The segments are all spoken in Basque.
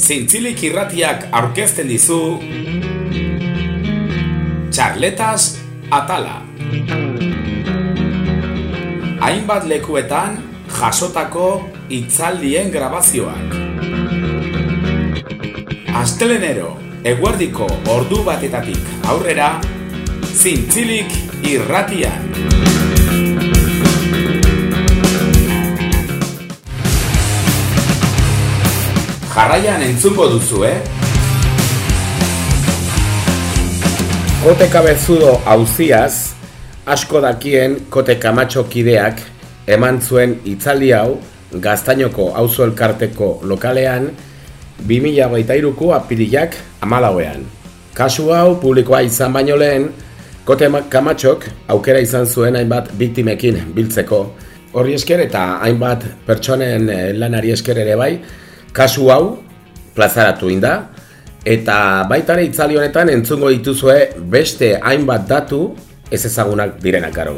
Zintzilik irratiak aurkezten dizu Charletas Atala. Hainbat lekuetan jasotako itzaldien grabazioak. Astelenero, eguardiko ordu batetatik aurrera Zintzilik irratian Jarraian entzungo duzu, eh? Kote kabezudo hauziaz, asko dakien kote kamatxo kideak eman zuen itzaldi hau gaztainoko auzo elkarteko lokalean 2008ko apirilak amalauean. Kasu hau publikoa izan baino lehen, kote kamatxok aukera izan zuen hainbat biktimekin biltzeko. Horri esker eta hainbat pertsonen eh, lanari esker ere bai, kasu hau plazaratu inda eta baita ere itzali honetan entzungo dituzue beste hainbat datu ez ezagunak direnak garo.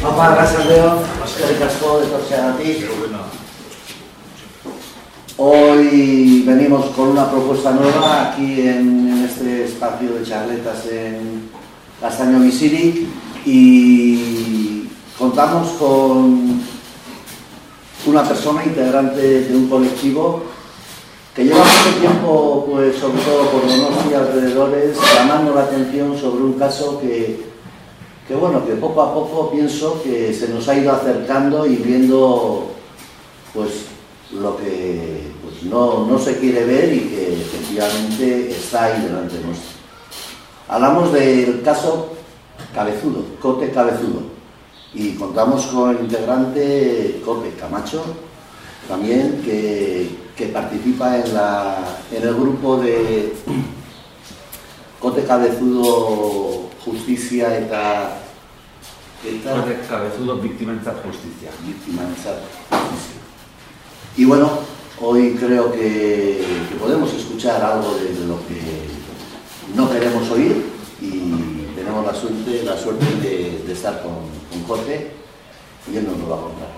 Apa, arrasaldeo, eskerrik asko, detortzeagatik. Hoy venimos con una propuesta nueva aquí en, este espacio de charletas en Castaño Misiri y contamos con una persona integrante de un colectivo que lleva mucho tiempo, pues sobre todo por los y alrededores, llamando la atención sobre un caso que, que bueno, que poco a poco pienso que se nos ha ido acercando y viendo pues lo que no, no, se quiere ver y que efectivamente está ahí delante nuestro. Hablamos del caso Cabezudo, Cote Cabezudo, y contamos con el integrante Cote Camacho, también que, que participa en, la, en el grupo de Cote Cabezudo Justicia eta... eta Cote Cabezudo Victimentzat Justicia. Victimentzat Justicia. Y bueno, hoy creo que, que, podemos escuchar algo de lo que no queremos oír y tenemos la suerte, la suerte de, de estar con, con, Jorge y él nos lo va a contar.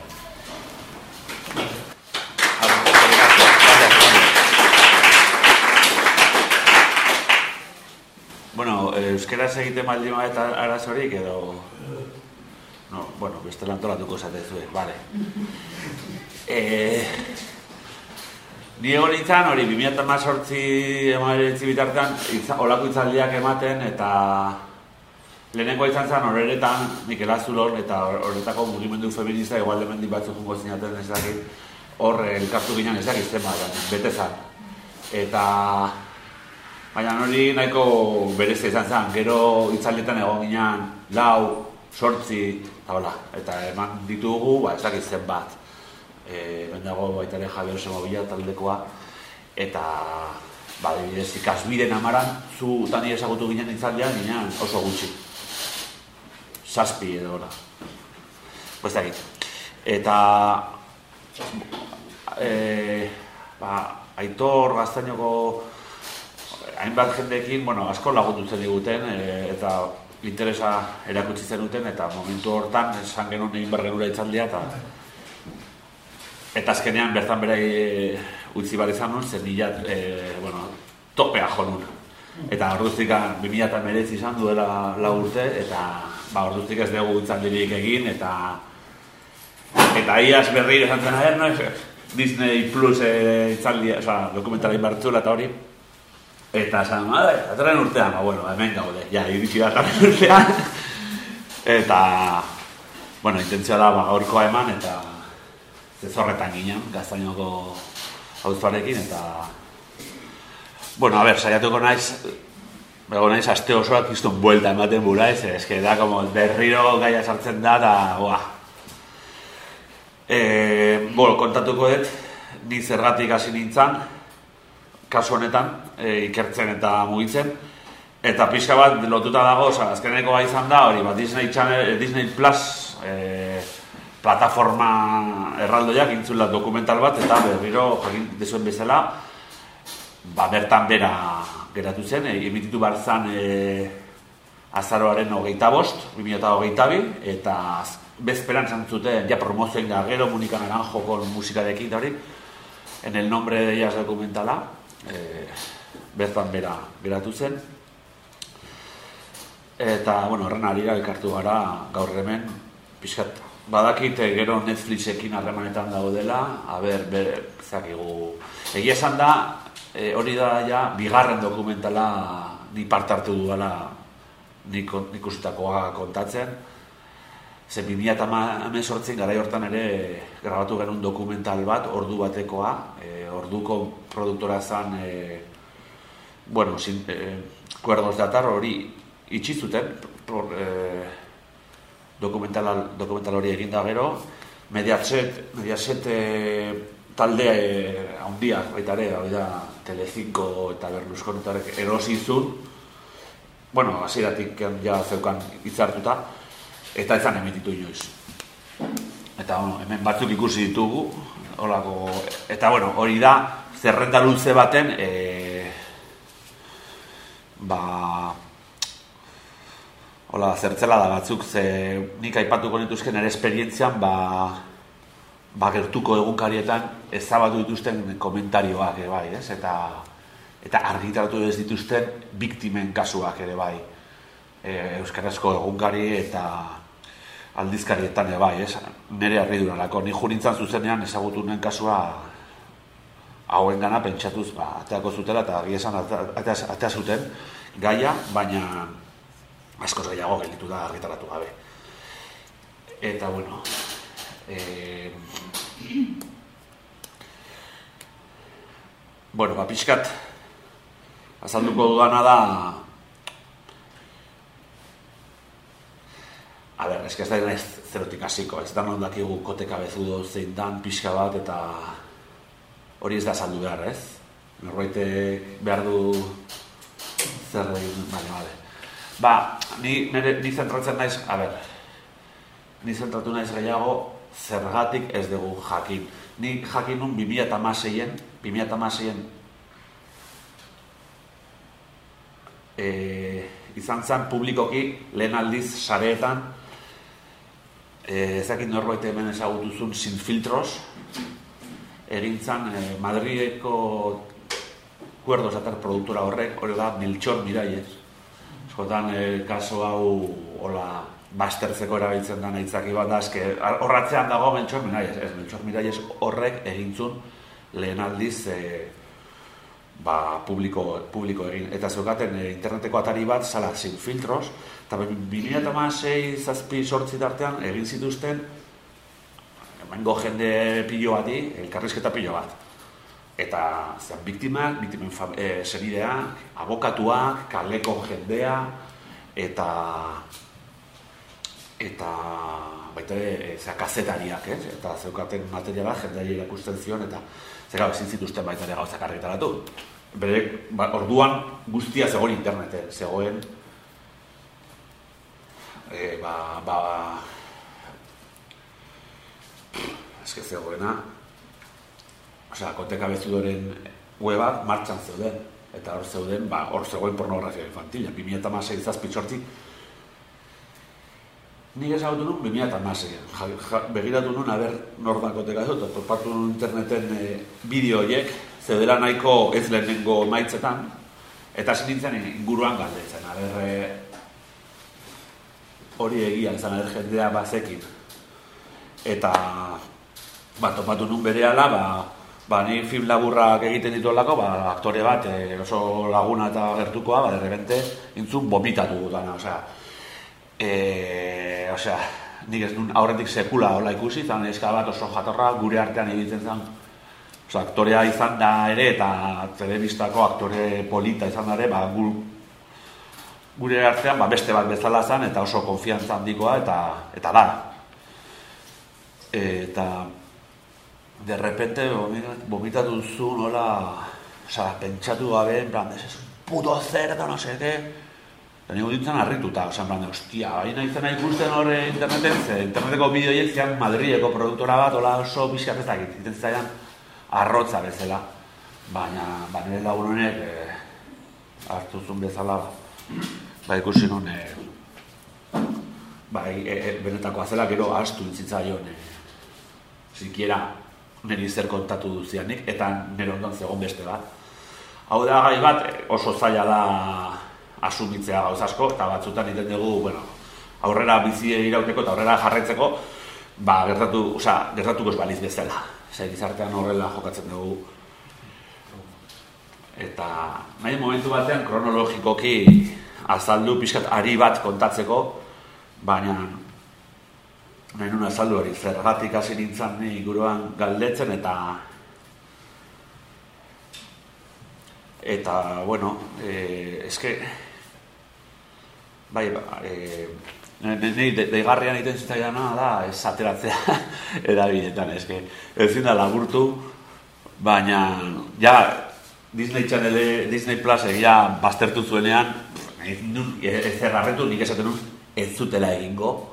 Bueno, euskaraz egiten baldin eta arazorik edo... No, bueno, beste lantolatuko zatezue, vale. Eh, ni egon nintzen, hori, 2008 emaretzi bitartean, olako itzaldiak ematen, eta lehenengo izan zen horretan, Mikel Azulon, eta horretako mugimendu feminista, igual demendi batzuk jungo zinaten ez dakit, hor elkartu ginen ez dakit zen bete zen. Eta, baina hori nahiko berezia izan zen, gero itzaldietan egon ginen, lau, sortzi, eta hola, eta eman ditugu, ba, ez dakit zen bat e, bendago baita ere Javier Semobila taldekoa. Eta ba adibidez ikasbiden amaran zu tani ezagutu ginen itzaldean ginen oso gutxi. Zazpi edo ora pues eta e, ba, aitor gaztainoko hainbat jendekin, bueno, asko lagundu zen diguten e, eta interesa erakutsi zen duten eta momentu hortan esan genuen egin behar genura itzaldea eta Eta azkenean bertan berai e, utzi bar izan nun, zen nila, e, bueno, topea jo nun. Eta orduztik, 2000 eta meretzi izan duela lau urte, eta ba, orduztik ez dugu itzaldirik egin, eta eta iaz berri izan zen aher, no? Disney Plus e, itzaldi, oza, dokumentara inbartzula eta hori. Eta esan, madre, atorren urtean, ba, bueno, hemen gaude, ja, iritsi da urtean. eta, bueno, intentzioa da, ba, gaurkoa eman, eta zezorretan ginen, gaztainoko auzoarekin, eta... Bueno, a ver, saiatuko naiz, bego naiz, aste osoak iztun buelta ematen bura, ez, que da, como, berriro gaia sartzen da, eta, boa. E, bueno, kontatuko dut, ni zergatik hasi nintzen, kasu honetan, e, ikertzen eta mugitzen, eta pixka bat lotuta dago, oza, azkeneko gai izan da, hori, bat, Disney, Channel, Disney Plus, e, plataforma erraldoiak intzula dokumental bat eta berriro jakin dezuen bezala ba, bertan bera geratu zen, e, emititu behar zen e, azaroaren hogeita bost, 2008 bi, eta bezperan zantzuten, ja promozioen da gero, Monika Naranjo kon musikarekin da hori, en el nombre de ellas dokumentala, e, bertan bera geratu zen, eta, bueno, horren arira elkartu gara gaur hemen, pixkat, badakit eh, gero Netflixekin harremanetan daudela, a ber, zakigu, egia esan da, e, hori da ja, bigarren dokumentala ni part hartu duela nik, nik kontatzen. Ze 2018 gara hortan ere grabatu genuen dokumental bat, ordu batekoa, e, orduko produktora zan, e, bueno, sin, e, kuerdos datar hori itxizuten, por, e, dokumental, dokumental hori eginda gero, mediaset, mediaset e, talde e, handia baita ere, hori da Telecinco eta Berlusconitarek erosi zuen, bueno, hasieratik ja zeukan hitzartuta, eta ezan emititu inoiz. Eta bueno, hemen batzuk ikusi ditugu, holako, eta bueno, hori da, zerrenda luze baten, e, ba, hola, zertzela da batzuk, ze nik aipatuko nituzken ere esperientzian, ba, ba, gertuko egunkarietan ezabatu dituzten komentarioak ere bai, ez? Eta, eta argitaratu ez dituzten biktimen kasuak ere bai. E, Euskarazko egunkari eta aldizkarietan ere bai, ez? Nere arriduralako, ni jurintzan zuzenean ezagutu nuen kasua hauen gana pentsatuz, ba, ateako zutela eta esan atea, atea zuten gaia, baina askoz gehiago gelditu da argitaratu gabe. Eta, bueno, eh, bueno, ba, pixkat, azalduko dudana da, a ber, ez da ez zerotik hasiko, ez da dakigu kote kabezudo zein dan pixka bat, eta hori ez da saldu behar, ez? Norbaite behar du zer egin, baina, bale. Ba, ni, nire, ni zentratzen naiz, a ber, ni zentratu naiz gehiago, zergatik ez dugu jakin. Ni jakin nun 2006-en, 2006-en e, izan zen publikoki lehen aldiz sareetan e, ezakin norbait hemen ezagutuzun sin filtros egin zen e, Madrideko kuerdo zatar produktora horrek, hori da Milchor Miraiez. Eskotan, e, kaso hau, hola, bastertzeko erabiltzen da naitzaki bat da, eske horratzean dago Melchor Miralles, ez, Melchor Miralles horrek egintzun lehen aldiz e, ba, publiko, publiko egin. Eta zeukaten e, interneteko atari bat, sala, sin filtros, eta 2006 zazpi sortzi tartean egin zituzten emango jende pilo bati, elkarrizketa pilo bat. Eta zen biktimak, biktimen e, abokatuak, kaleko jendea, eta eta baita ere e, kazetariak, eh? eta zeukaten materiala jendeari irakusten zion eta zera ezin zituzten baita ere gauzak argitaratu. Bere, ba, orduan guztia zegoen interneten, zegoen e, ba, ba, eske zegoena osea, konteka bezudoren webak martxan zeuden. Eta hor zeuden, ba, hor zegoen pornografia infantila, 2006 zazpitsortik Ni ezagutu nun 2006 begiratu nun aber nordako teka dut, topatu nun interneten e, bideo horiek, zedela nahiko ez lehenengo maitzetan, eta hasi nintzen inguruan galdetzen, aber e, hori egia, izan aber jendea bazekin. Eta, ba, topatu nun bere ala, ba, ba, ni film laburrak egiten ditu lako, ba, aktore bat, e, oso laguna eta gertukoa, ba, derrebente, intzun bomitatu gutana, osea, e, osea, nik ez duen aurretik sekula hola ikusi, zan eska bat oso jatorra gure artean egiten zen. Osea, aktorea izan da ere eta telebistako aktore polita izan da ere, ba, gure artean ba, beste bat bezala zen eta oso konfiantza handikoa eta eta da. Eta de repente vomitatu zu nola, osea, pentsatu gabe, en plan, un puto cerdo, no qué. Eta nigu dintzen harrituta, osan plan, ostia, baina izan ikusten horre interneten, ze interneteko bideoiek zian Madrileko produktora bat, hola oso pixkat ez dakit, zaidan arrotza bezala. baina ba, nire lagun honek e, hartu zuen bezala ba ikusi nun e, ba, e, e, benetako azela gero astu intzitzaion e, zikiera niri zer kontatu duzianik eta nire ondoan zegoen beste bat hau da gai bat oso zaila da asumitzea gauz asko eta batzutan iten dugu bueno, aurrera bizi irauteko eta aurrera jarraitzeko ba, gertatu, oza, gertatuko ez baliz bezala. Zer, gizartean horrela jokatzen dugu eta nahi momentu batean kronologikoki azaldu pixkat ari bat kontatzeko, baina nahi azaldu hori zergatik hasi nintzen ni guruan galdetzen eta eta bueno, eh, eske bai, ba, eh, Nei deigarrian egiten zitzaidana da ez ateratzea edabidetan, eske ezin da laburtu, baina ja Disney Channel, Disney Plus egia baztertu zuenean, ez errarretu nik esaten ez zutela egingo.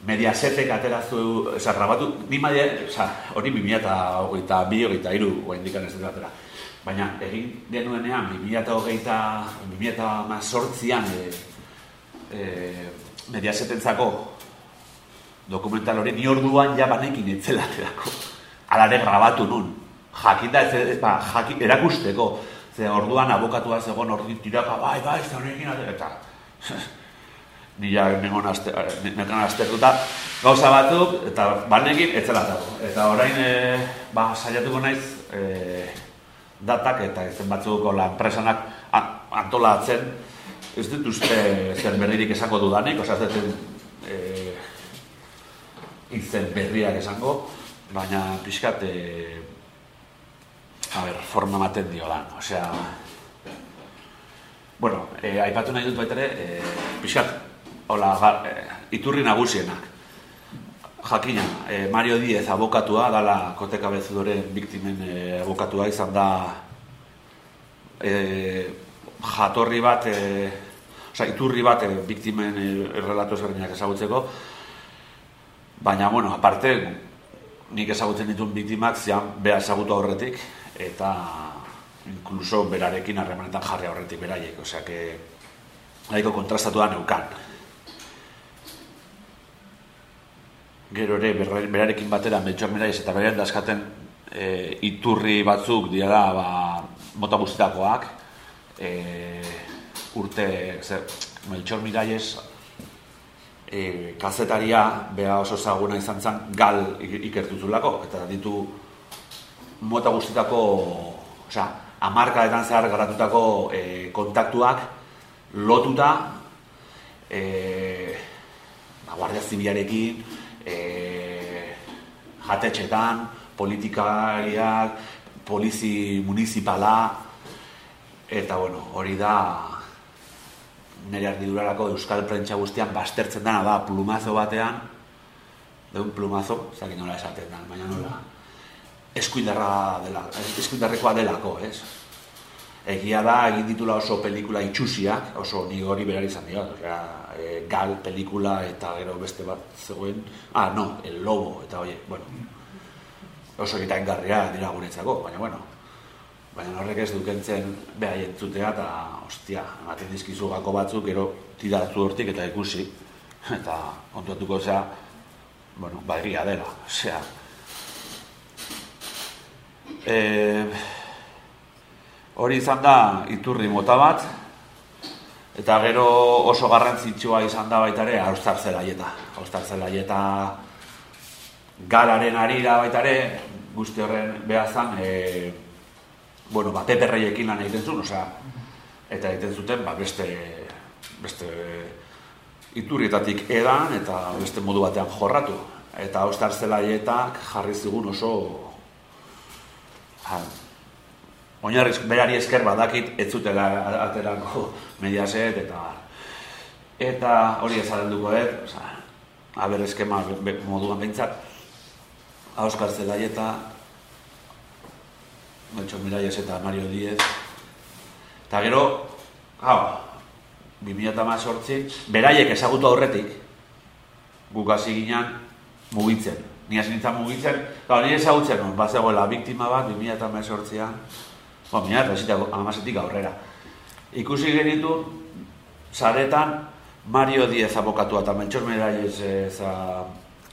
Mediasetek aterazu, eza, grabatu, ni madia, eza, hori 2000 eta hogeita bi, hogeita iru, guain dikan ez atera. Baina, egin denuenean, 2000 eta hogeita, 2000 eta mazortzian, e, e, mediasetentzako dokumental hori, ni orduan ja banekin etzela aterako. Alare grabatu nun, jakinda ez, ba, jakin, erakusteko, ze orduan abokatua zegoen ordi tiraka, bai, bai, ez honekin, eta ni ja nengon aztertuta, gauza batzuk, eta banekin, etzela dago. Eta orain, e, ba, saiatuko naiz, e, datak eta ezen batzuko lan presanak antolatzen, ez dut uste zer berririk esango dudanik, oza, ez dut e, izen berriak esango, baina pixkat, e, a ber, forma ematen dio lan, osea... Bueno, eh, aipatu nahi dut baita ere, eh, hola, eh, iturri nagusienak. Jakina, eh, Mario Diez abokatua, dala koteka bezudoren biktimen eh, abokatua izan da eh, jatorri bat, eh, osea, iturri bat eh, biktimen eh, relatu ezberdinak ezagutzeko, baina, bueno, aparte, nik ezagutzen dituen biktimak zian beha ezagutu aurretik, eta incluso berarekin harremanetan jarri aurretik beraiek, osea que nahiko kontrastatu da neukan. Gero ere, berarekin batera, Melchor Miraiz eta berean daskaten e, iturri batzuk dira ba, mota guztitakoak. E, urte, zer, Melchor Miraiz e, kazetaria beha oso zaguna izan zen gal ikertuzulako, eta ditu mota guztitako, osea, amarkadetan zehar garatutako e, kontaktuak lotuta e, ba, guardia zibiarekin, e, jatetxetan, politikariak, polizi municipala, eta bueno, hori da nire ardidurarako euskal prentsa guztian bastertzen dana da plumazo batean, deun plumazo, zakin nola esaten da, baina nola, eskuindarra dela, eskuindarrekoa delako, ez? Egia da, egin ditula oso pelikula itxusiak, oso ni hori berar izan dira, osea, e, gal pelikula eta gero beste bat zegoen, ah, no, el lobo, eta oie, bueno, oso egita engarria dira guretzako, baina, bueno, baina horrek ez dukentzen beha jentzutea, eta, ostia, ematen dizkizu gako batzuk, gero tiratu hortik eta ikusi, eta kontuatuko, osea, bueno, bagia dela, osea, e, hori izan da iturri mota bat eta gero oso garrantzitsua izan da baita ere austar zelaieta austar zelaieta galaren arira baita ere guzti horren behazan e, bueno, ba, peperreiekin lan egiten zuen, osea, eta egiten zuten, ba, beste, beste iturrietatik edan, eta beste modu batean jorratu. Eta austar zelaietak jarri zigun oso oinarriz berari esker badakit ez zutela aterako mediaset eta eta hori ezalduko dut, oza, haber eskema moduan behintzat, Auskar Zelaieta, Melcho Miraies eta Mario Diez, eta gero, hau, 2008 beraiek ezagutu aurretik, guk hasi ginen mugitzen. Ni hasi nintzen mugitzen, eta nire ezagutzen, bat zegoela biktima bat, 2000 eta Ba, mila amasetik aurrera. Ikusi genitu, zaretan, Mario Diez abokatua eta Melchor Meraiz eza,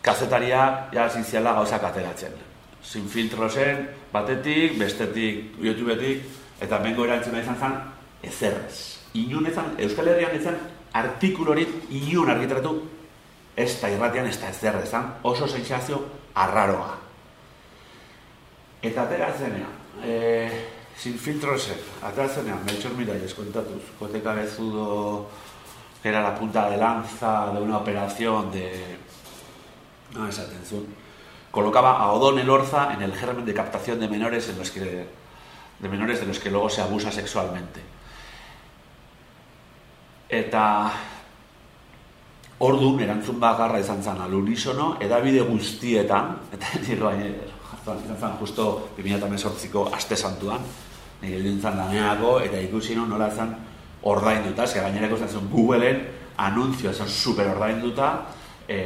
kazetaria jaziziala gauzak ateratzen. Sin filtro zen, batetik, bestetik, youtubetik, eta bengo erantzuna izan zen, ezerrez. Inun ezan, Euskal Herrian ezan, artikulorit inun argitratu, ez da irratian, ez da ezerrezan, oso sensazio arraroa. Eta ateratzenean, e, sin filtro zen, ateratzenean, Melchor Miralles kontatuz, koteka bezudo, era la punta de lanza de una operación de... No esa atención. Colocaba a Odón Elorza en el germen de captación de menores en los que de menores de los que luego se abusa sexualmente. Eta Ordu, erantzun bakarra izan zen alunisono, edabide guztietan, eta nire baina, zen justo 2018ko aste santuan, nire dintzen laneako, eta ikusi no, nola zen ordainduta, ze gainerako zen zen Googleen anunzioa zen super ordainduta, e,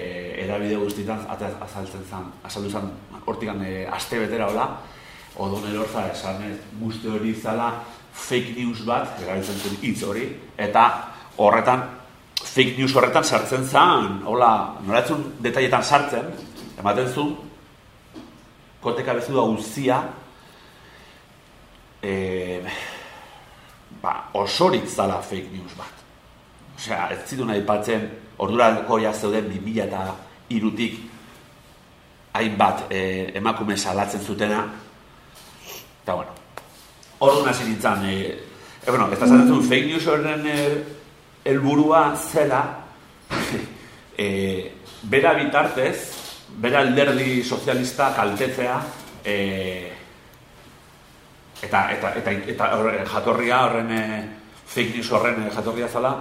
edabide guztietan azaltzen zen, azaldu zen, hortikan e, aste betera hola, odon erorza esan ez, guzti hori izala fake news bat, erabiltzen zen hitz hori, eta horretan fake news horretan sartzen zan, hola, noratzen detailetan sartzen, ematen zu, koteka bezu da uzia, e, ba, osorik zala fake news bat. Osea, ez zidu nahi patzen, ordurako zeuden 2000 eta irutik hainbat e, emakume salatzen zutena, eta bueno, ordu nasi nintzen, e, e, bueno, ez da zaten fake news horren e, helburua zela e, bera bitartez, bera alderdi sozialista kaltetzea e, eta, eta, eta, eta jatorria horren e, fake news horren jatorria zela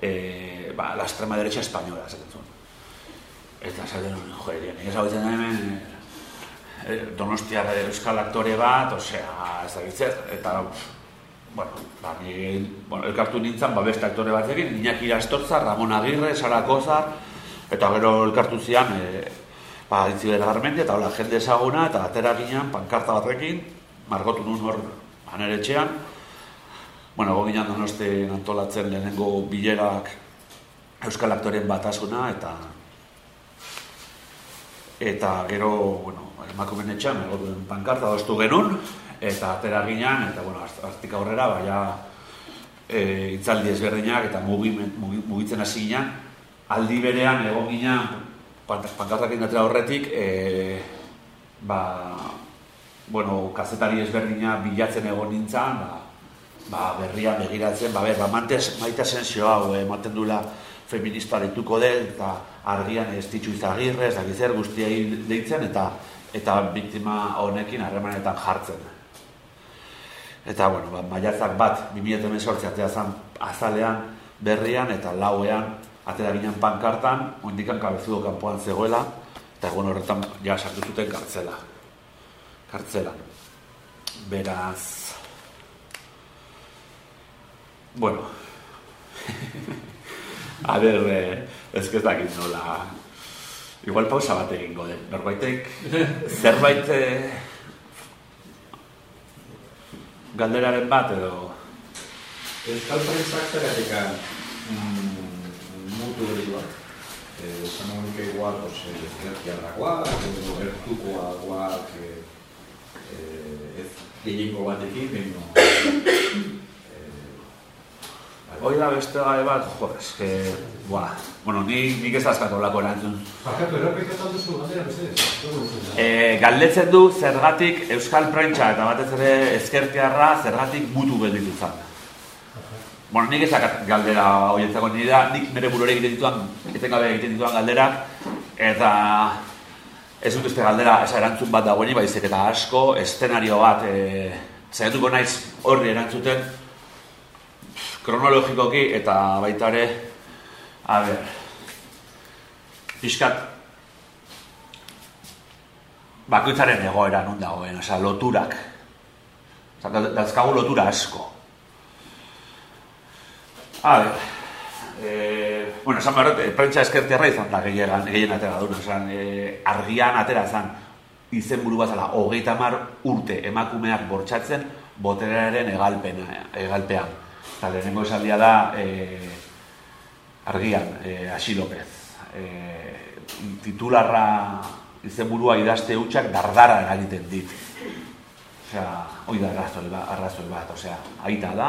e, ba, la extrema derecha española zaten zuen. Eta zaten, joder, nik ez hau hemen e, donostiar euskal aktore bat, osea, ez da eta bueno, ba, ni, bueno, elkartu nintzen, ba, beste aktore bat egin, Iñaki Irastorza, Ramon Agirre, Sara Kozar, eta gero elkartu zian, e, ba, garmendi, eta hola, jende ezaguna, eta atera ginen, pankarta batekin, margotu nun hor, anere etxean, bueno, goginan donoste antolatzen lehenengo bilerak euskal aktoren batasuna, eta eta gero, bueno, emakumen etxean, pankarta doztu genuen, eta atera ginean, eta bueno, hartik aurrera, baina e, itzaldi ezberdinak eta mugitzen hasi ginean, aldi berean egon ginean, pankartak atera horretik, e, ba, bueno, kazetari ezberdina bilatzen egon nintzen, ba, ba, berria begiratzen, ba, ber, ba, maite sensio hau, eh, ematen duela feminista dituko del, eta argian ez ditzu izagirrez, da gizzer guztia deitzen, eta eta biktima honekin harremanetan jartzen. Eta, bueno, ba, maiatzak bat, 2018 atea zan azalean, berrian eta lauean, atera ginen pankartan, oindikan kabezudo kanpoan zegoela, eta egun horretan ja sartu zuten kartzela. Kartzela. Beraz... Bueno... A ber, eh, ez ez dakit nola... Igual pausa bat egingo den. Norbaitek zerbait... Eh, galderaren bat edo... Euskal Prensak zeratik mm, mutu hori bat. Esan hori que igual, pues, ezkertiarrakoak, edo ertukoakoak, ez gehiengo batekin, baina... Hoi da beste gai bat, jo, eske, buah, bueno, ni, nik ez azkatu lako erantzun. Bakatu, errepikatu duzu, galdera, bezez? E, galdetzen du zergatik Euskal Prentsa eta batez ere ezkertiarra zergatik mutu gelditu zan. Bueno, nik ezak galdera horietzako nire da, nik nire burore egiten dituan, egiten gabe egiten dituan galderak, eta ez dut uste galdera esa erantzun bat dagoeni, baizik eta asko, estenario bat, e, zaiatuko naiz horri erantzuten, kronologikoki eta baita ere a ber fiskat bakoitzaren egoera non dagoen, osea loturak. Osea dazkagu lotura asko. A ber, eh, bueno, esan behar, e, prentsa eskertiarra izan da gehien, gehien atera duen, osea, e, argian atera zan izen buru bat zala, hogeita mar urte emakumeak bortxatzen, boterearen egalpena, egalpean. Eta lehenengo esaldia da e, argian, e, Asi López. E, titularra izenburua idazte hutsak dardara eragiten dit. Osea, hoi da arrazoi bat, arrazoi bat, osea, aita da,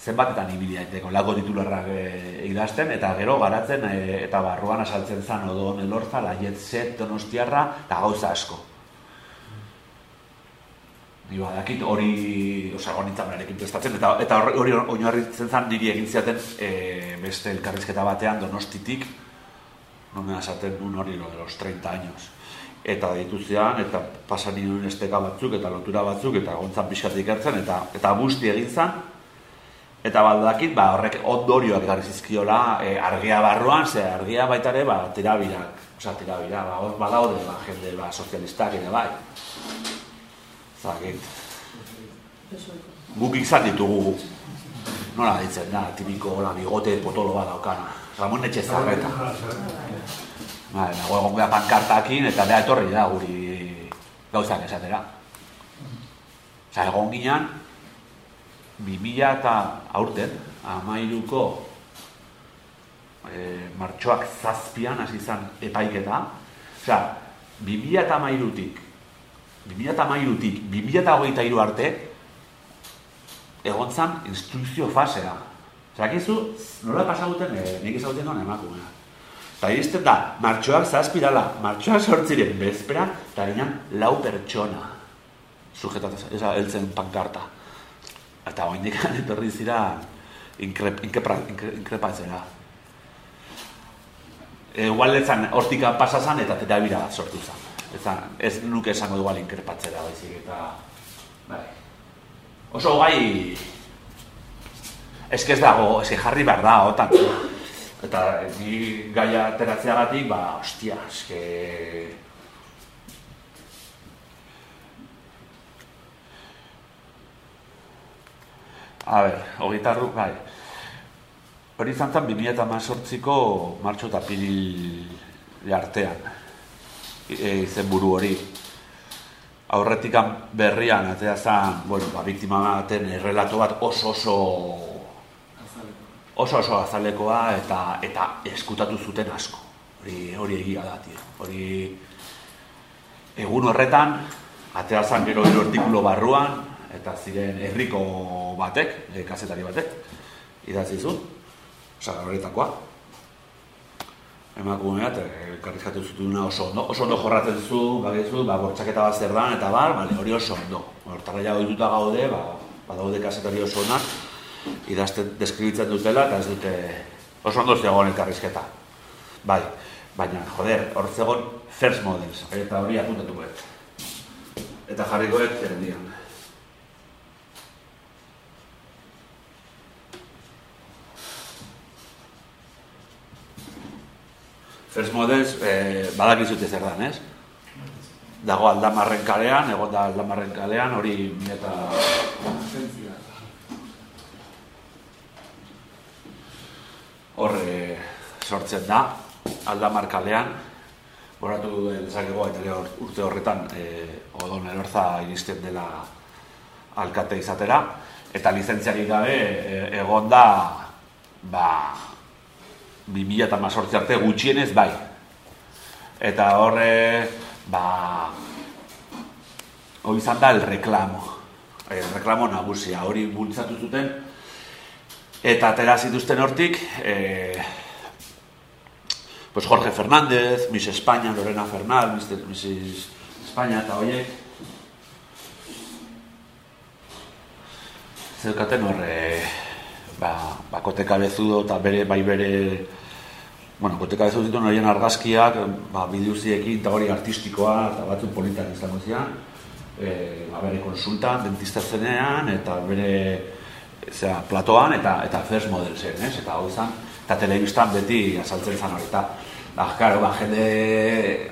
zenbatetan ibili daiteko lago titularrak e, idazten eta gero garatzen e, eta barruan asaltzen zan odon elorza, laiet zet, donostiarra eta gauza asko. Ni badakit hori, osea, gonintzan berarekin prestatzen eta eta hori oinarritzen zan niri egin ziaten e, beste elkarrizketa batean donostitik non me esaten un hori lo de los 30 años eta dituzean eta pasan nuen esteka batzuk eta lotura batzuk eta gontzan pixkatik hartzen eta eta busti egin zan eta baldakit ba horrek ondorioak ekarri zizkiola e, argia barruan ze argia baita ere ba tirabirak osea tirabira ba hor badaude ba jende ba sozialistak ere bai Zagit. Guk izan ditugu, nola ditzen da, tipiko hola, bigote potolo bat daukana. Ramon etxe zarreta. Ba, nago egon beha pankartakin eta beha etorri da guri gauzak esatera. Osa, egon ginean, 2000 eta aurten, amairuko e, martxoak zazpian hasi izan epaiketa. Osa, 2000 eta amairutik 2008-tik 2008 arte egon zan instrukzio fasea. Zakizu, nola pasaguten, e, nik ezauten duen emakumea. Eta iristen da, martxoak zazpirala, martxoak sortziren bezpera, eta ginen lau pertsona sujetatzen, ez heltzen pankarta. Eta hori indikan etorri zira inkrep, inkrepatzera. E, Igual hortika pasazan eta terabira sortu zan ez, ez nuke esango dugu inkrepatzera baizik eta bai. oso gai ez ez dago, ez jarri behar da, otan eta ni gaia ateratzeagatik, ba, ostia, eske A ber, hogeita bai. Hori izan zen, 2018ko martxo eta piril artean e, izen buru hori. Aurretik berrian, atea zan, bueno, ba, biktima baten errelato bat oso oso oso oso azalekoa eta eta eskutatu zuten asko. Hori, hori egia da, tio. Hori egun horretan, atea zan gero gero artikulo barruan, eta ziren herriko batek, e, kasetari batek, idatzi zu, osa, horretakoa, emakumea eta elkarrizkatu zutuna oso ondo, oso ondo jorratzen zu, bagizu, ba, bortxaketa bat zer dan, eta bar, bale, hori oso ondo. Hortarra ja dituta gaude, ba, ba daude kasetari oso onak, idazten deskribitzen dutela, eta ez dute oso ondo zegoen elkarrizketa. Bai, baina, joder, hor zegoen first models, eta hori apuntatu. Eta jarrikoet, erdian. First Models, eh, badakizute zer dan, ez? Dago aldamarren kalean, egon da aldamarren kalean, hori eta... Horre sortzen da, aldamar kalean, boratu dezakego eta urte horretan e, odon erorza iristen dela alkate izatera, eta lizentziarik gabe e, egon da, ba, 2000 eta arte gutxienez bai. Eta horre, ba, hori izan da el reklamo. El reklamo nagusia, hori bultzatu zuten. Eta atera zituzten hortik, e, pues Jorge Fernández, Miss España, Lorena Fernal, Miss España eta horiek. Zeukaten horre, ba, bakoteka bezudo eta bere, bai bere bueno, koteka ez dut horien argazkiak, ba, bideuziekin eta hori artistikoa eta batzu politak izango zian, e, ba, bere konsultan, dentista zenean, eta bere zera, platoan, eta eta first model zen, ez? Eta hori zan, eta telebistan beti asaltzen zan hori, eta ba, karo, ba, jende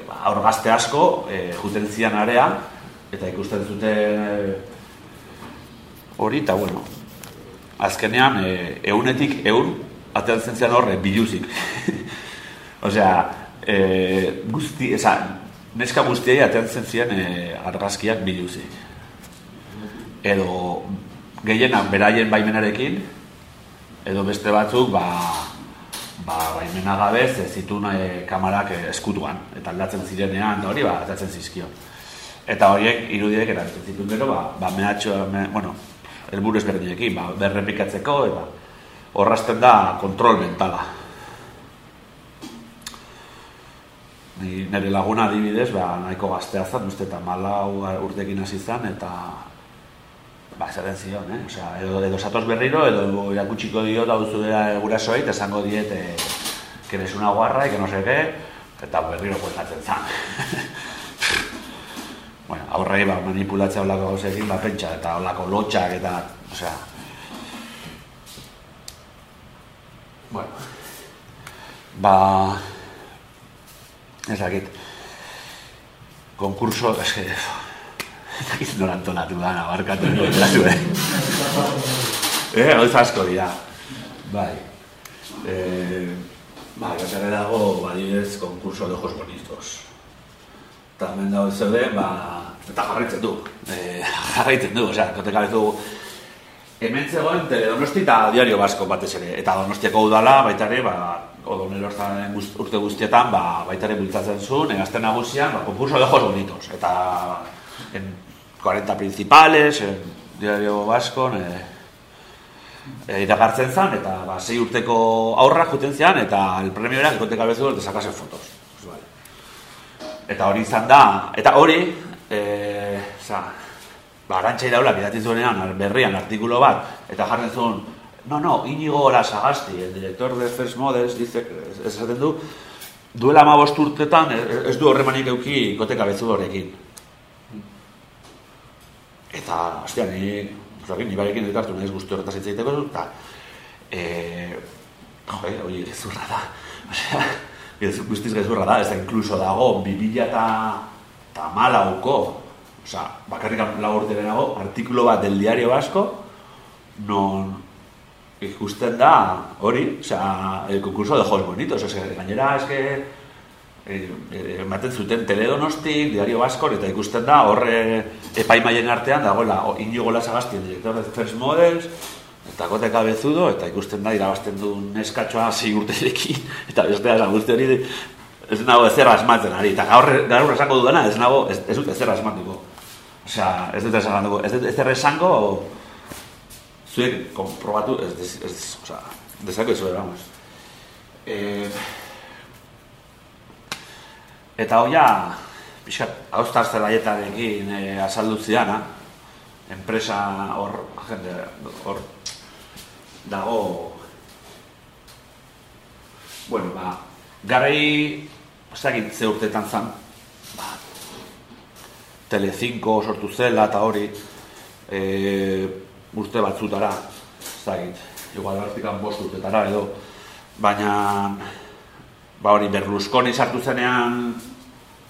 ba, aurgazte asko, e, juten zian area, eta ikusten zuten hori, eta bueno, azkenean, e, eunetik, eun, ateatzen zian horre, biluzik. Osea, e, guzti, eza, neska guztiei ateatzen zian e, argazkiak biluzik. edo gehienak beraien baimenarekin, edo beste batzuk, ba, ba, baimena gabe ez zituen e, kamarak eh, eskutuan, eta aldatzen zirenean, da hori, ba, aldatzen zizkio. Eta horiek, irudiek erabiltzen zituen gero, ba, ba mehatxo, me, bueno, elburu ezberdinekin, ba, berrepikatzeko, eta horrazten da kontrol mentala. Ni, nire laguna adibidez, ba, nahiko gaztea zan, uste eta malau urtekin hasi zan, eta ba, esaten zion, eh? Osea, edo, edo satoz berriro, edo irakutsiko dio da dira gurasoei, eta esango diet, eh, que eres una guarra, que no qué, eta berriro kuentatzen zan. bueno, aurrei ba, manipulatzea olako gauzekin, ba, pentsa, eta olako lotxak, eta, osea, bueno, ba, ez dakit, konkurso, ez ez nola antolatu da, nabarkatu nolatu, eh? eh, hau asko dira. Bai. Eh, bai, gazare dago, badidez, konkurso de ojos bonitos. Eta hemen dago zeude, ba, eta jarraitzen du. Eh, jarraitzen du, osea, kote kabezu, hemen zegoen teledonosti eta diario basko batez ere. Eta donostiako udala, baita ere, ba, odonero urte guztietan, ba, baita ere bultzatzen zuen, egazten nagusian, ba, konkurso de ojos bonitos. Eta en 40 principales, en diario basko, e, e, iragartzen zan, eta ba, sei urteko aurra juten zian, eta el premio era, ikote kabezu, de sakasen fotos. Pues, vale. Eta hori izan da, eta hori, e, oza, ba, arantxa iraula, bidatzen zuenean, berrian, artikulo bat, eta jarren zuen, no, no, Inigo Ora Sagasti, el director de First Models, dice, esaten du, duela ama urtetan, ez du horremanik euki kote kabezu horrekin. Eta, ostia, ni, ni barekin ditartu nahiz guzti horretaz hitzaiteko, eta, e, jo, oi, gezurra da, osea, guztiz gezurra da, ez da, inkluso dago, bibila eta, eta malauko, osea, bakarrik lau urte benago, artikulo bat del diario basko, non, ikusten da, hori, osea, el concurso de juegos bonitos, osea, gainera, es que, Eh, ematen zuten teledonostik, diario baskor, eta ikusten da, horre epaimaien artean, dagoela, inigo lasagaztien, direktor de First Models, eta gote kabezudo, eta ikusten da, irabazten du neskatxoa zi urterekin, eta bestea guzti hori, ez nago ezer asmatzen ari, eta gaur, gaur esango dudana, ez nago, ez, ez dut ezer asmatuko. Osea, ez dut ezer asmatuko, ez dut ezer esango, zuek komprobatu, ez, ez, ez, osea, dezako ez vamos. Eh, Eta hoia, pixat, haustar zelaetarekin e, azaldu ziana, enpresa hor, jende, hor, dago, bueno, ba, garei, zagin ze urtetan zan, ba, Telecinco sortu zela eta hori, e, urte batzutara, zagin, igual artikan bost urtetara edo, baina, ba hori Berlusconi sartu zenean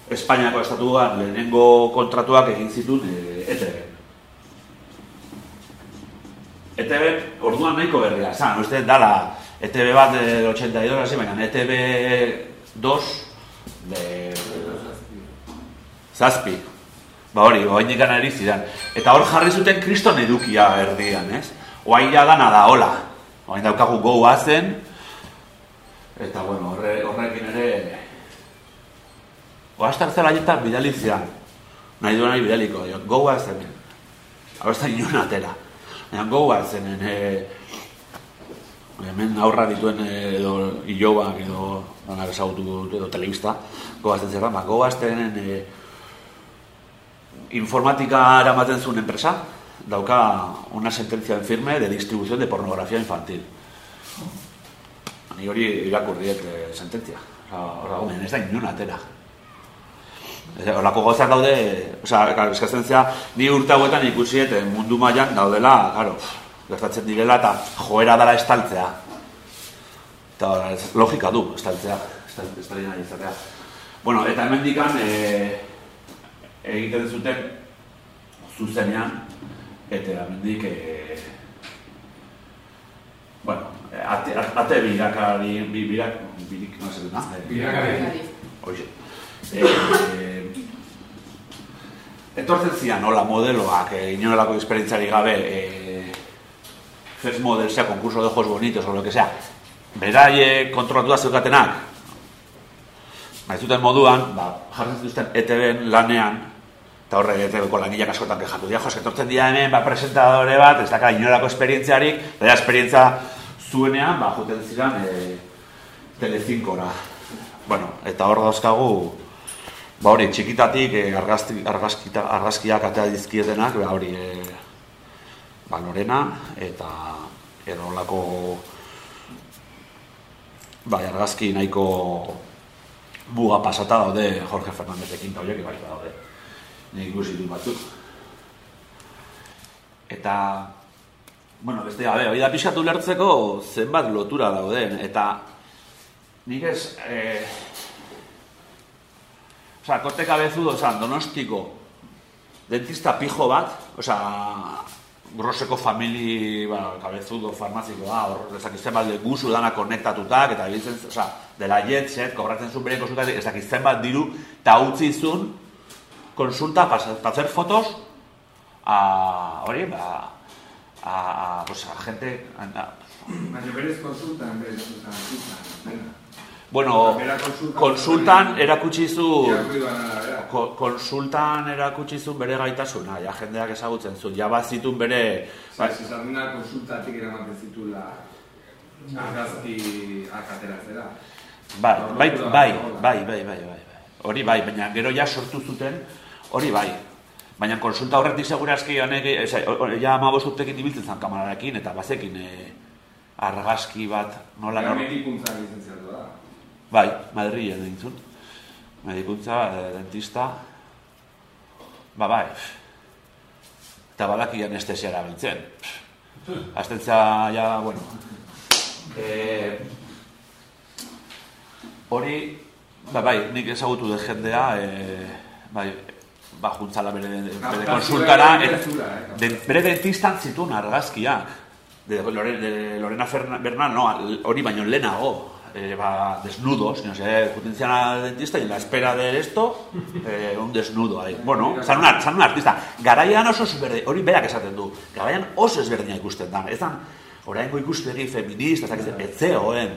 Espainiako estatuan lehenengo kontratuak egin zituen e, ETV. ETV orduan nahiko berria, zan, uste dala ETV bat de 82 hasi, baina ETV 2 de zazpi. Ba hori, oa indikan ari zidan. Eta hor jarri zuten kriston edukia erdian, ez? Oa ila dana da, hola. Oa daukagu goa zen, Eta, bueno, horre, horrekin ere... Oaztar zela jeta bidalizia. Nahi duen nahi bidaliko, jo, goa zenen. Hau ez da inoen atera. Baina goa zenen, e, hemen aurra dituen e, edo ilobak edo banak ezagutu dut edo telebista, goa zen zerra, ba, goa zenen e, informatika eramaten zuen enpresa, dauka una sentencia en firme de distribución de pornografía infantil ni hori irakurriet e, sententzia. Hora, hori, ez da inon atera. Horako gozak daude, oza, eskatzen zera, ni urte hauetan ikusiet mundu mailan daudela, garo, gertatzen direla eta joera dara estaltzea. Eta logika du, estaltzea, estaltzea izatea. Bueno, eta hemen dikan, e, egiten zuten zuzenean, eta hemen dik, e, bueno, ate, ate birakari, birak, birik, no se dena? Birakari. Oye. Eh, etortzen zian, hola, modeloak, e, inolako esperientzari gabe, e, first model, sea, concurso de ojos bonitos, o lo que sea, beraie kontrolatu da zeukatenak, Maizuten moduan, ba, jartzen zituzten ETV lanean, eta horre ETV-ko langileak askotan kejatu dira, jo, etortzen dira hemen, ba, presentadore bat, ez daka inorako esperientziarik, eta esperientza zuenean, ba, juten ziren e, Telezinkora. Bueno, eta hor dauzkagu, ba hori, txikitatik e, argazki, argazkita, argazkiak atea dizkietenak, ba hori, e, ba, Lorena, eta edo lako, bai, argazki nahiko buga pasata daude Jorge Fernandezekin eta horiek bai daude. Nik ikusi du batzuk. Eta, bueno, beste gabe, hori da pixatu lertzeko zenbat lotura dauden, eta nik ez, eh, oza, korte kabezudo, oza, donostiko dentista pijo bat, oza, groseko famili, ba, kabezudo farmazikoa, hor, ezakizten bat, guzu dana konektatutak, eta biltzen, oza, dela jet set, kobratzen zuen beren konsulta, ezakizten bat diru, eta utzi zuen, konsulta, para hacer fotos, a, hori, ba, a, a, pues, a gente, a, Baina berez konsulta, berez konsulta, Bueno, konsultan erakutsi zu Ko, konsultan erakutsi zu bere gaitasuna, ja jendeak ezagutzen zu, ja bazitun bere Ba, esan duna konsultatik eramaten zitula argazki akateratzera. Bai, bai, bai, bai, bai, bai, bai. Hori bai, baina gero ja sortu zuten, hori bai. Baina konsulta horretik segurazki honek, ja amabos urtekin dibiltzen zan kamararekin, eta bazekin e, argazki bat nola Gara medikuntza lizentziatu da. Bai, Madrilen egin zuen. Medikuntza, eh, dentista. Ba, bai. Eta badaki anestesia erabiltzen. Aztentza, ja, bueno. E, hori, ba, bai, nik ezagutu de jendea, e, bai, ba, juntzala bere, bere konsultara, et, de, bere dentistan zituen argazkiak. De, Lorena, de Lorena Ferna, no, hori baino lehenago, eh, va desnudos, no sé, potencian al dentista y en la espera de esto, eh, un desnudo ahí. Bueno, zan un, zan un artista. Garaian oso ezberdin, hori berak esaten du, garaian oso ezberdina ikusten da. Ez da, oraingo ikuspegi feminista, ez da, etzeoen.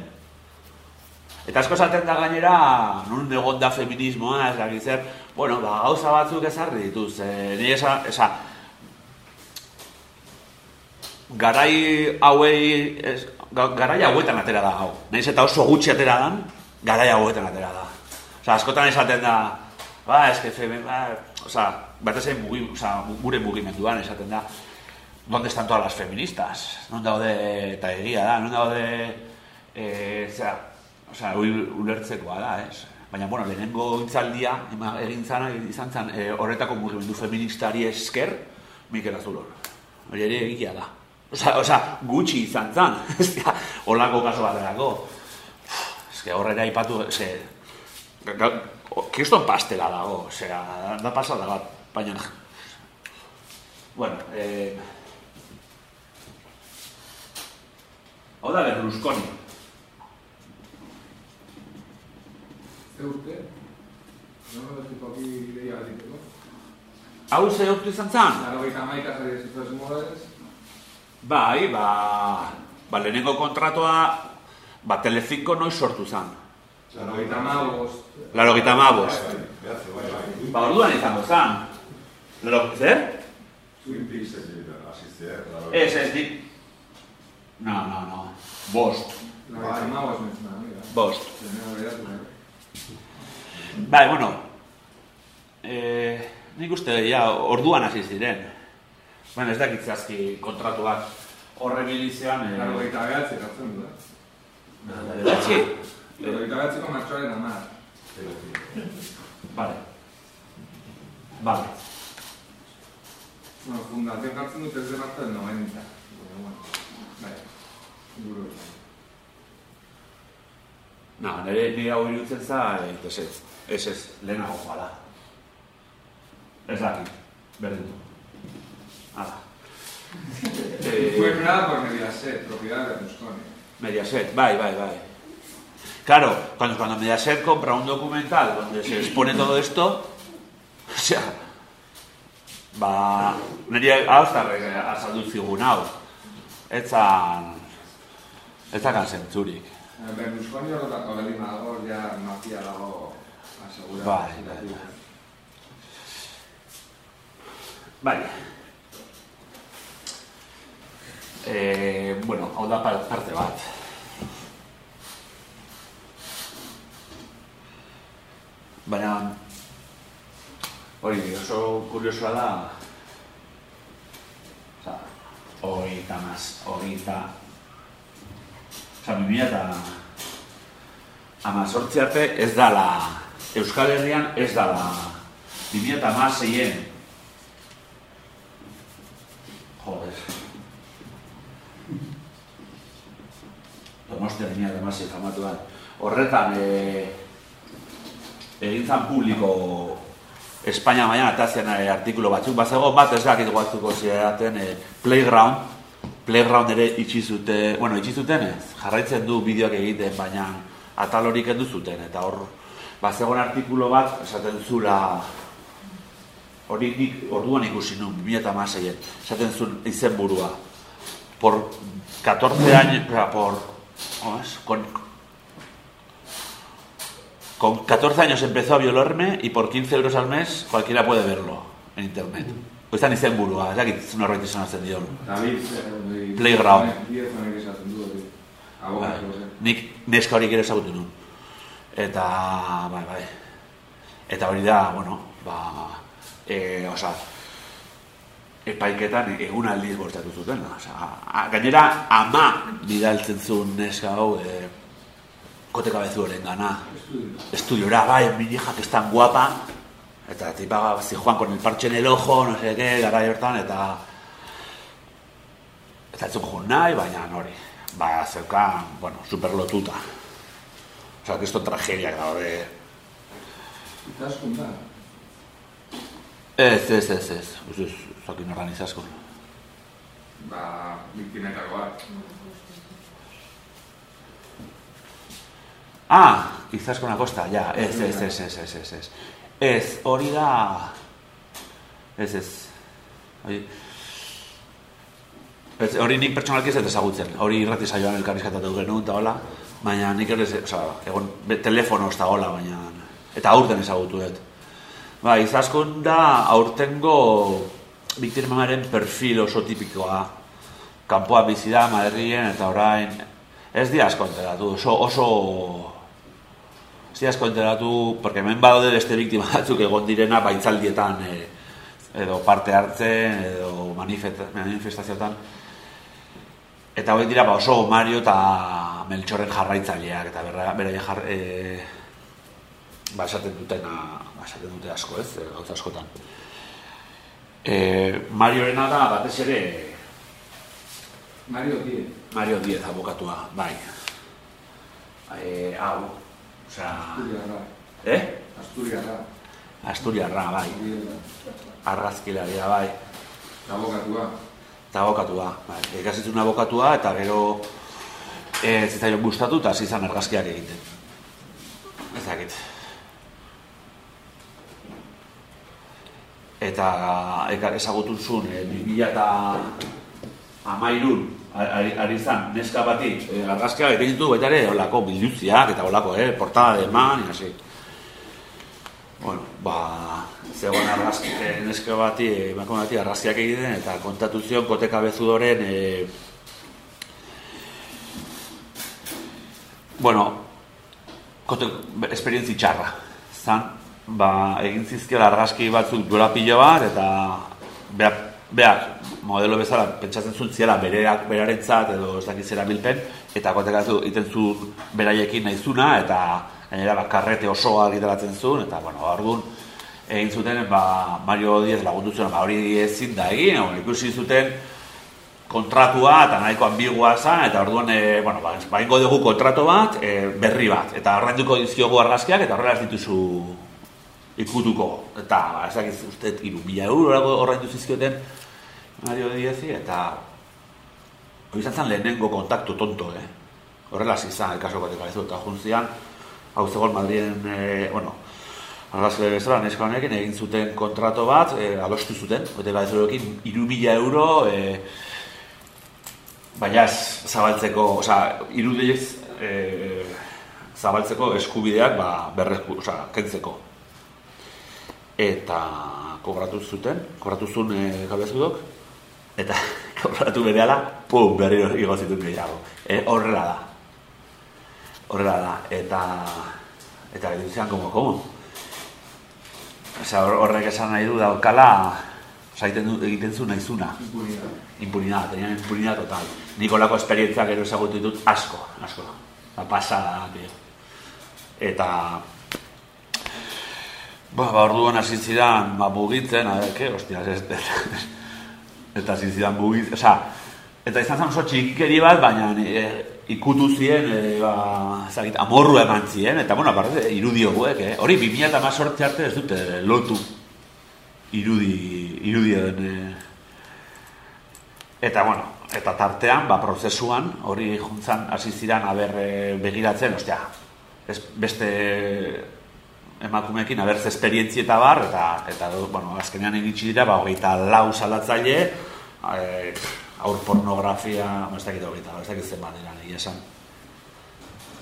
Eta asko esaten da gainera, nun egon da feminismoa, ez da, zer, bueno, ba, gauza batzuk ezarri dituz, eh, ni esa, esa, garai hauei, ez, garai hauetan atera da hau. Naiz eta oso gutxi atera dan, garai hauetan atera da. Osa, askotan esaten da, ba, eske femen, ba, osa, bat ezen mugi, osa, gure mugimenduan esaten da, donde están todas las feministas? Non daude, eta egia da, non daude, e, zera, osa, ulertzekoa da, ez? Baina, bueno, lehenengo itzaldia, egin zana, izan zan, e, horretako mugimendu feministari esker, Mikel Azulor. Hori ere egia da. Osa, osa, gutxi izan zan, holako kaso bat erako. Ez que horrera ipatu, ez que, kriston pastela dago, osea, da pasada bat, baina, bueno, eh, hau da Berlusconi. Ze urte? No, betiko aquí ideia diteko. Hau ze urte izan zan? Laro gaita maika zari zituz modez. Bai, ba, ba lehenengo kontratoa, ba, Telecinco noiz sortu zan. Laro gaita magos. Laro gaita magos. Ba, orduan izango zan. Laro, zer? Twin Peaks ez dira, asistea. Ez, ez, dik. No, no, no. Bost. Laro magos mentzuna, amiga. Bost. Bai. Bueno, eh, nik uste, ja, orduan hasi ziren. Bueno, ez dakit zehazki kontratuak horre bilizioan... Eh, Laro gaita behatzi gartzen du, da. Beratzi? Laro gaita behatziko martxoaren amar. Vale. Vale. Bueno, fundación jartzen dut ez de marzo del 90. Baina, bueno, bai, guru. No, nire, nire hau irutzen za, eh, ez ez, ez ez, lehenago joala. Ez dakit, berdin du. Hala. Fue Eh, creada por Mediaset, propiedad de Berlusconi. Mediaset, bai, bai, bai. Claro, cuando, cuando Mediaset compra un documental donde se expone todo esto, o sea, ba, niri hauztarrek azaldu zigun hau. Etzan, etzakan zentzurik. Eh, Berlusconi horretak horretik dago, ja mafia dago asegura. Bai, bai, bai. Bai. E, bueno, hau da par- parte bat. Baina, hori oso kuriosoa da, oza, hori eta maz, hori eta, oza, bimila eta amazortzi arte ez dala, Euskal Herrian ez dala, bimila eta amaseien, joder, Donostia bimila eta amasei famatu bat, horretan, e, egin zan publiko Espainia mailan atazian e, artikulu batzuk, bazego bat ez dakit guatuko ziraten e, Playground, Playground ere itxi bueno, itxi zuten ez, jarraitzen du bideoak egiten, baina atal hori zuten, eta hor, bat, esaten zula, hori nik orduan ikusi nun, 2006 esaten zuen izen burua, por 14 años, por, ¿cómo es? Con, con 14 años empezó a violarme y por 15 euros al mes cualquiera puede verlo en internet. Oizan izen burua, ez dakit norbait izonatzen dion. David, eh, Playground. Honek esaten du hori. Nik neska horik ere ezagutu nuen. Eta, bai, bai. Eta hori da, bueno, ba, e, oza, epaiketan egun aldiz bortatu zuten. Oza, a, gainera, ama bidaltzen zuen neska hau, e, kote kabezu horren gana. Estudiora, bai, mi hija que es tan guapa. Eta tipa, si Juan con el parche en el ojo, no sé qué, gara hortan, eta... Eta ez zuen joan nahi, baina hori. Ba, zeukan, bueno, super lotuta. Osa, que esto tragediak daude. Itaskun da. Ez, ez, ez, ez. Ez, ez, zakin horran izaskun. Ba, biktimetako bat. Ah, Izaskun Acosta, ja, ez, ez, ez, ez, ez, ez, ez. Ez, hori da... Ez, ez. Hori... Ez, hori nik pertsonalki ez ezagutzen. Hori irrati saioan elkarrizkatatu genuen eta hola. Baina nik ere, oza, egon, be, telefono ez da hola, baina... Eta aurten ezagutu dut. Ba, izaskun da aurtengo biktimaren perfil oso tipikoa. Kanpoa bizi da, Madrilen, eta orain... Ez di asko enteratu, oso... oso ez di asko enteratu, porque hemen badaude beste biktima batzuk egon direna baitzaldietan e, edo parte hartzen, edo manifestazioetan. Eta hori dira ba, oso Mario eta Meltxorren jarraitzaileak, eta berra, bere jar, e, ba, esaten dutena, ba, esaten dute asko ez, e, gauza askotan. E, Mariorena da batez ere Mario Diez. Mario Diez abokatua, bai. E, hau, osea, Asturiarra. eh? Asturiarra. Asturiarra, bai. Argazkilaria, bai. Abokatua. Eta abokatua, bai. Ikasitzun abokatua, eta gero ez zitzaion gustatu, eta hasi izan argazkiak egiten. Ez dakit. Eta eka- ezagutu zuen, e, 2000 eta amairun, ari, ari zan, neska bati, e, argazkiak egiten ditu baita ere, olako biluziak, eta olako, eh, portada de man, hasi. Bueno, ba, zegoen argazki, eh, neska bati, emakume bati argazkiak egiten, eta kontatu zion kote kabezudoren, e, bueno, kote, esperientzi txarra, zan, ba, egin zizkiela argazki batzuk duela pilo bat, eta beak, beak modelo bezala pentsatzen zuen ziela bereak berarentzat edo ez dakiz erabilpen, eta kotekatu egiten zuen beraiekin naizuna, eta gainera ba, karrete osoa argitaratzen zuen, eta bueno, orduan egin zuten ba, Mario Diez lagundu zuen, ba, hori ezin da egin, o, ikusi zuten kontratua eta nahiko ambigua zen, eta orduan, e, bueno, ba, baingo dugu kontratu bat, e, berri bat, eta ordainduko dizkiogu argazkiak, eta horrela ez dituzu ikutuko, eta ba, ez dakiz uste, iru mila euro ordaindu zizkioten Mario Diezi, eta hori izan lehenengo kontaktu tonto, eh? Horrela izan, el caso bat ekabezu, eta juntzian, hau zegoen Madrien, e, bueno, argazkile bezala, neska honekin egin zuten kontrato bat, e, adostu zuten, ote bat zurekin, iru mila euro, e, baina ez zabaltzeko, oza, irudiz e, zabaltzeko eskubideak ba, berrezku, oza, kentzeko. Eta kobratu zuten, kobratu zuen e, eta kobratu berehala, pum, berri igo zituen gehiago. E, horrela da. Horrela da. Eta, eta edu zian, como, como? Osea, horrek esan nahi du daukala, saiten du egiten zu naizuna. Impunidad. Impunidad, tenían impunidad total. Nikolako esperientzia gero ezagutu ditut asko, asko. Ba, pasada, tío. Eta Ba, ba, orduan hasi ba, bugitzen, a ver, ke, hostia, ez, ez, eta hasi zidan bugitzen, oza, eta izan zen oso txikikeri bat, baina e, ikutu zien, e, ba, zagit, amorru eman zien, eta, bueno, aparte, irudio guek, eh? hori, 2018 arte ez dute lotu irudi, irudien, e, eta, bueno, eta tartean, ba, prozesuan, hori juntzan hasi zidan, aber, e, begiratzen, ostia, ez, beste emakumeekin abertze esperientzi eta bar, eta, eta bueno, azkenean iritsi dira, ba, hogeita lau salatzaile, e, aur pornografia, ba, ez dakit hogeita, ez dakit zen badera, nahi esan.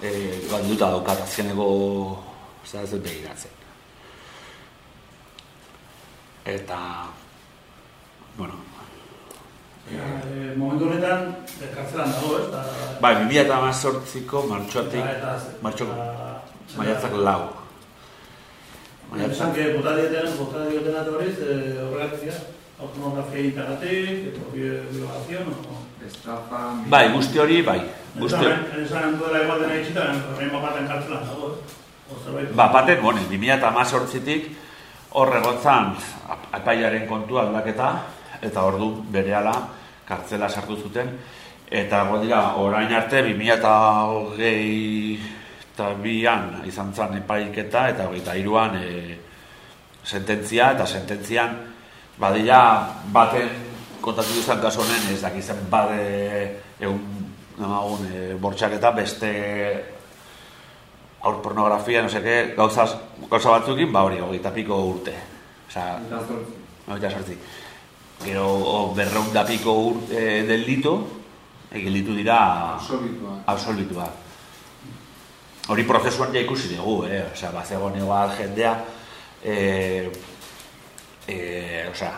E, galduta daukat azkeneko, ez da ez dut begiratzen. Eta, bueno, Eh, momentu honetan, eh, kartzelan dago, ez? Da, bai, 2018ko martxoatik, eta, martxoko, maiatzak lau. Baina esan que bota dieten, bota dieten atoriz, eh, horregatik dira, autonomografia integratik, violación, o... Estafa, Bai, guzti hori, bai, guzti hori. Esan, duela igual dena itxita, horrein bapaten kartzelan dago, zerbait. Ba, baten, bueno, 2018tik hor egontzan apaiaren kontu aldaketa, eta ordu berehala kartzela sartu zuten, eta dira, orain arte 2022 eta bian izan zen epaiketa, eta hogeita iruan e, sententzia, eta sententzian badira baten kontatu duzan kasu honen, ez dakizen bade egun namagun, e, bortxaketa beste aur pornografia, no seke, gauza, gauza batzukin, ba hori, hogeita piko urte. Zortzi. hogeita sortzi. Gero berreun da piko urte delito, egin ditu dira Absolutua. absolutua. Hori prozesuan ja ikusi dugu, eh? Osea, bazegoen igual jendea, eh, eh, osea,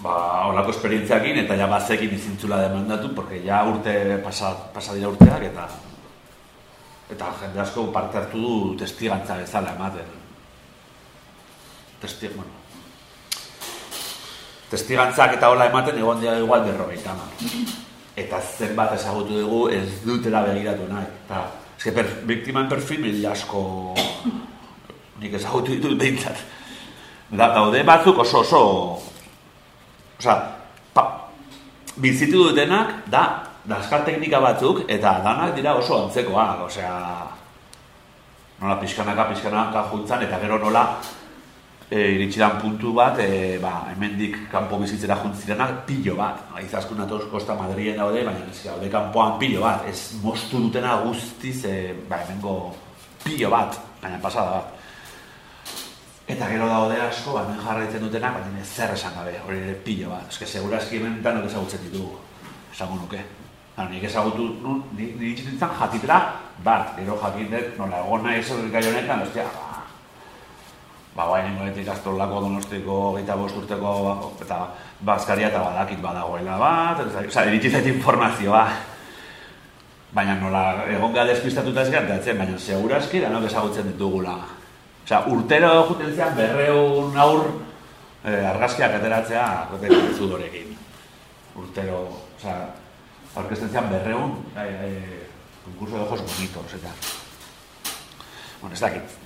ba, holako esperientziakin eta ja bazekin izintzula demandatu, porque ja urte pasa, pasa dira urteak eta eta jende asko parte hartu du testigantza bezala ematen. Testi, bueno, testigantzak eta hola ematen egon dira igual berrogeita. Eta zenbat ezagutu dugu ez dutela begiratu nahi. Eta, eske per, biktiman perfil mila asko nik ezagutu ditut behintzat. Da, daude batzuk oso oso Osa, pa, bizitu dutenak da daskar teknika batzuk eta danak dira oso antzekoak, osea nola pixkanaka, pixkanaka juntzan eta gero nola e, iritsi puntu bat, e, ba, hemendik kanpo bizitzera juntzirenak pilo bat. Aizaskun atoz Costa Madrien daude, baina daude kanpoan pilo bat. Ez mostu dutena guztiz, e, ba, hemengo pilo bat, baina pasada bat. Eta gero daude asko, ba, hemen jarraitzen dutenak, baina ez zer esan gabe, hori ere pilo bat. Que segurazki hemen danok ezagutzen ditugu, esango nuke. Ba, nik ezagutu, nun, ni, ni nintzen jatitera, bat, gero jakin dut, nola, egon nahi ez gai honetan, ostia, ba, ba, guain ingoetik astolako donostiko geita bost urteko eta bazkaria eta badakit badagoela bat, oza, iritsi zait informazioa. Baina nola, egon gara despistatuta ez gertatzen, baina segurazki danok ezagutzen ditugula. Osea, urtero juten zean berreun aur eh, argazkiak ateratzea kote zudorekin. Urtero, osea, aurkezten zean berreun eh, eh, concurso de ojos bonitos, eta. Bueno, ez dakit.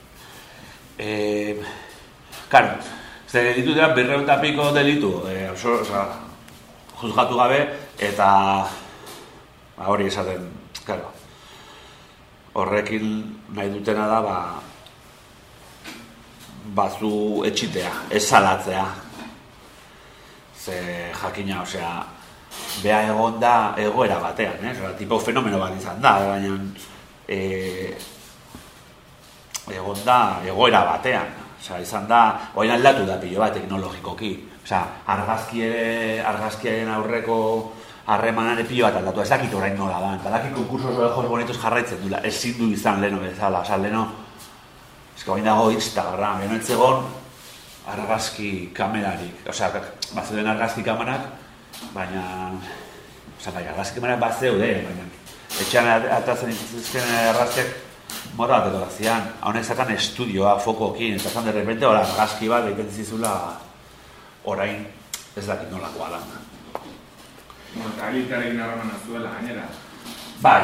Eh, claro, zer ditu dira berreun eta piko delitu, eh, oso, osea, juzgatu gabe, eta ba, hori esaten, claro, horrekin nahi dutena da, ba, bazu etxitea, ez salatzea. Ze jakina, osea, beha egon da egoera batean, eh? Osea, tipo fenomeno bat izan da, baina e, egon da egoera batean. Osea, izan da, orain aldatu da pilo bat teknologikoki. Osea, argazki ere, argazkiaren aurreko harremanan pilo bat aldatu. Ez dakit orain nola da. Badakit konkursos ojos bonitos jarraitzen dula. Ezin du izan leno bezala. Osea, leno, que orain dago Instagram, beno etzegon, argazki kamerarik. Osea, bazuden argazki kamerak, baina... Osea, bai, argazki kamerak bat zeude, baina... Etxean atatzen dituzken argazkiak mora bat edo zian, honek zakan estudioa fokokin, eta zan de repente ora argazki bat egiten zizula orain ez dakit nolakoa eta elitarekin harremana zuela, gainera. Bai,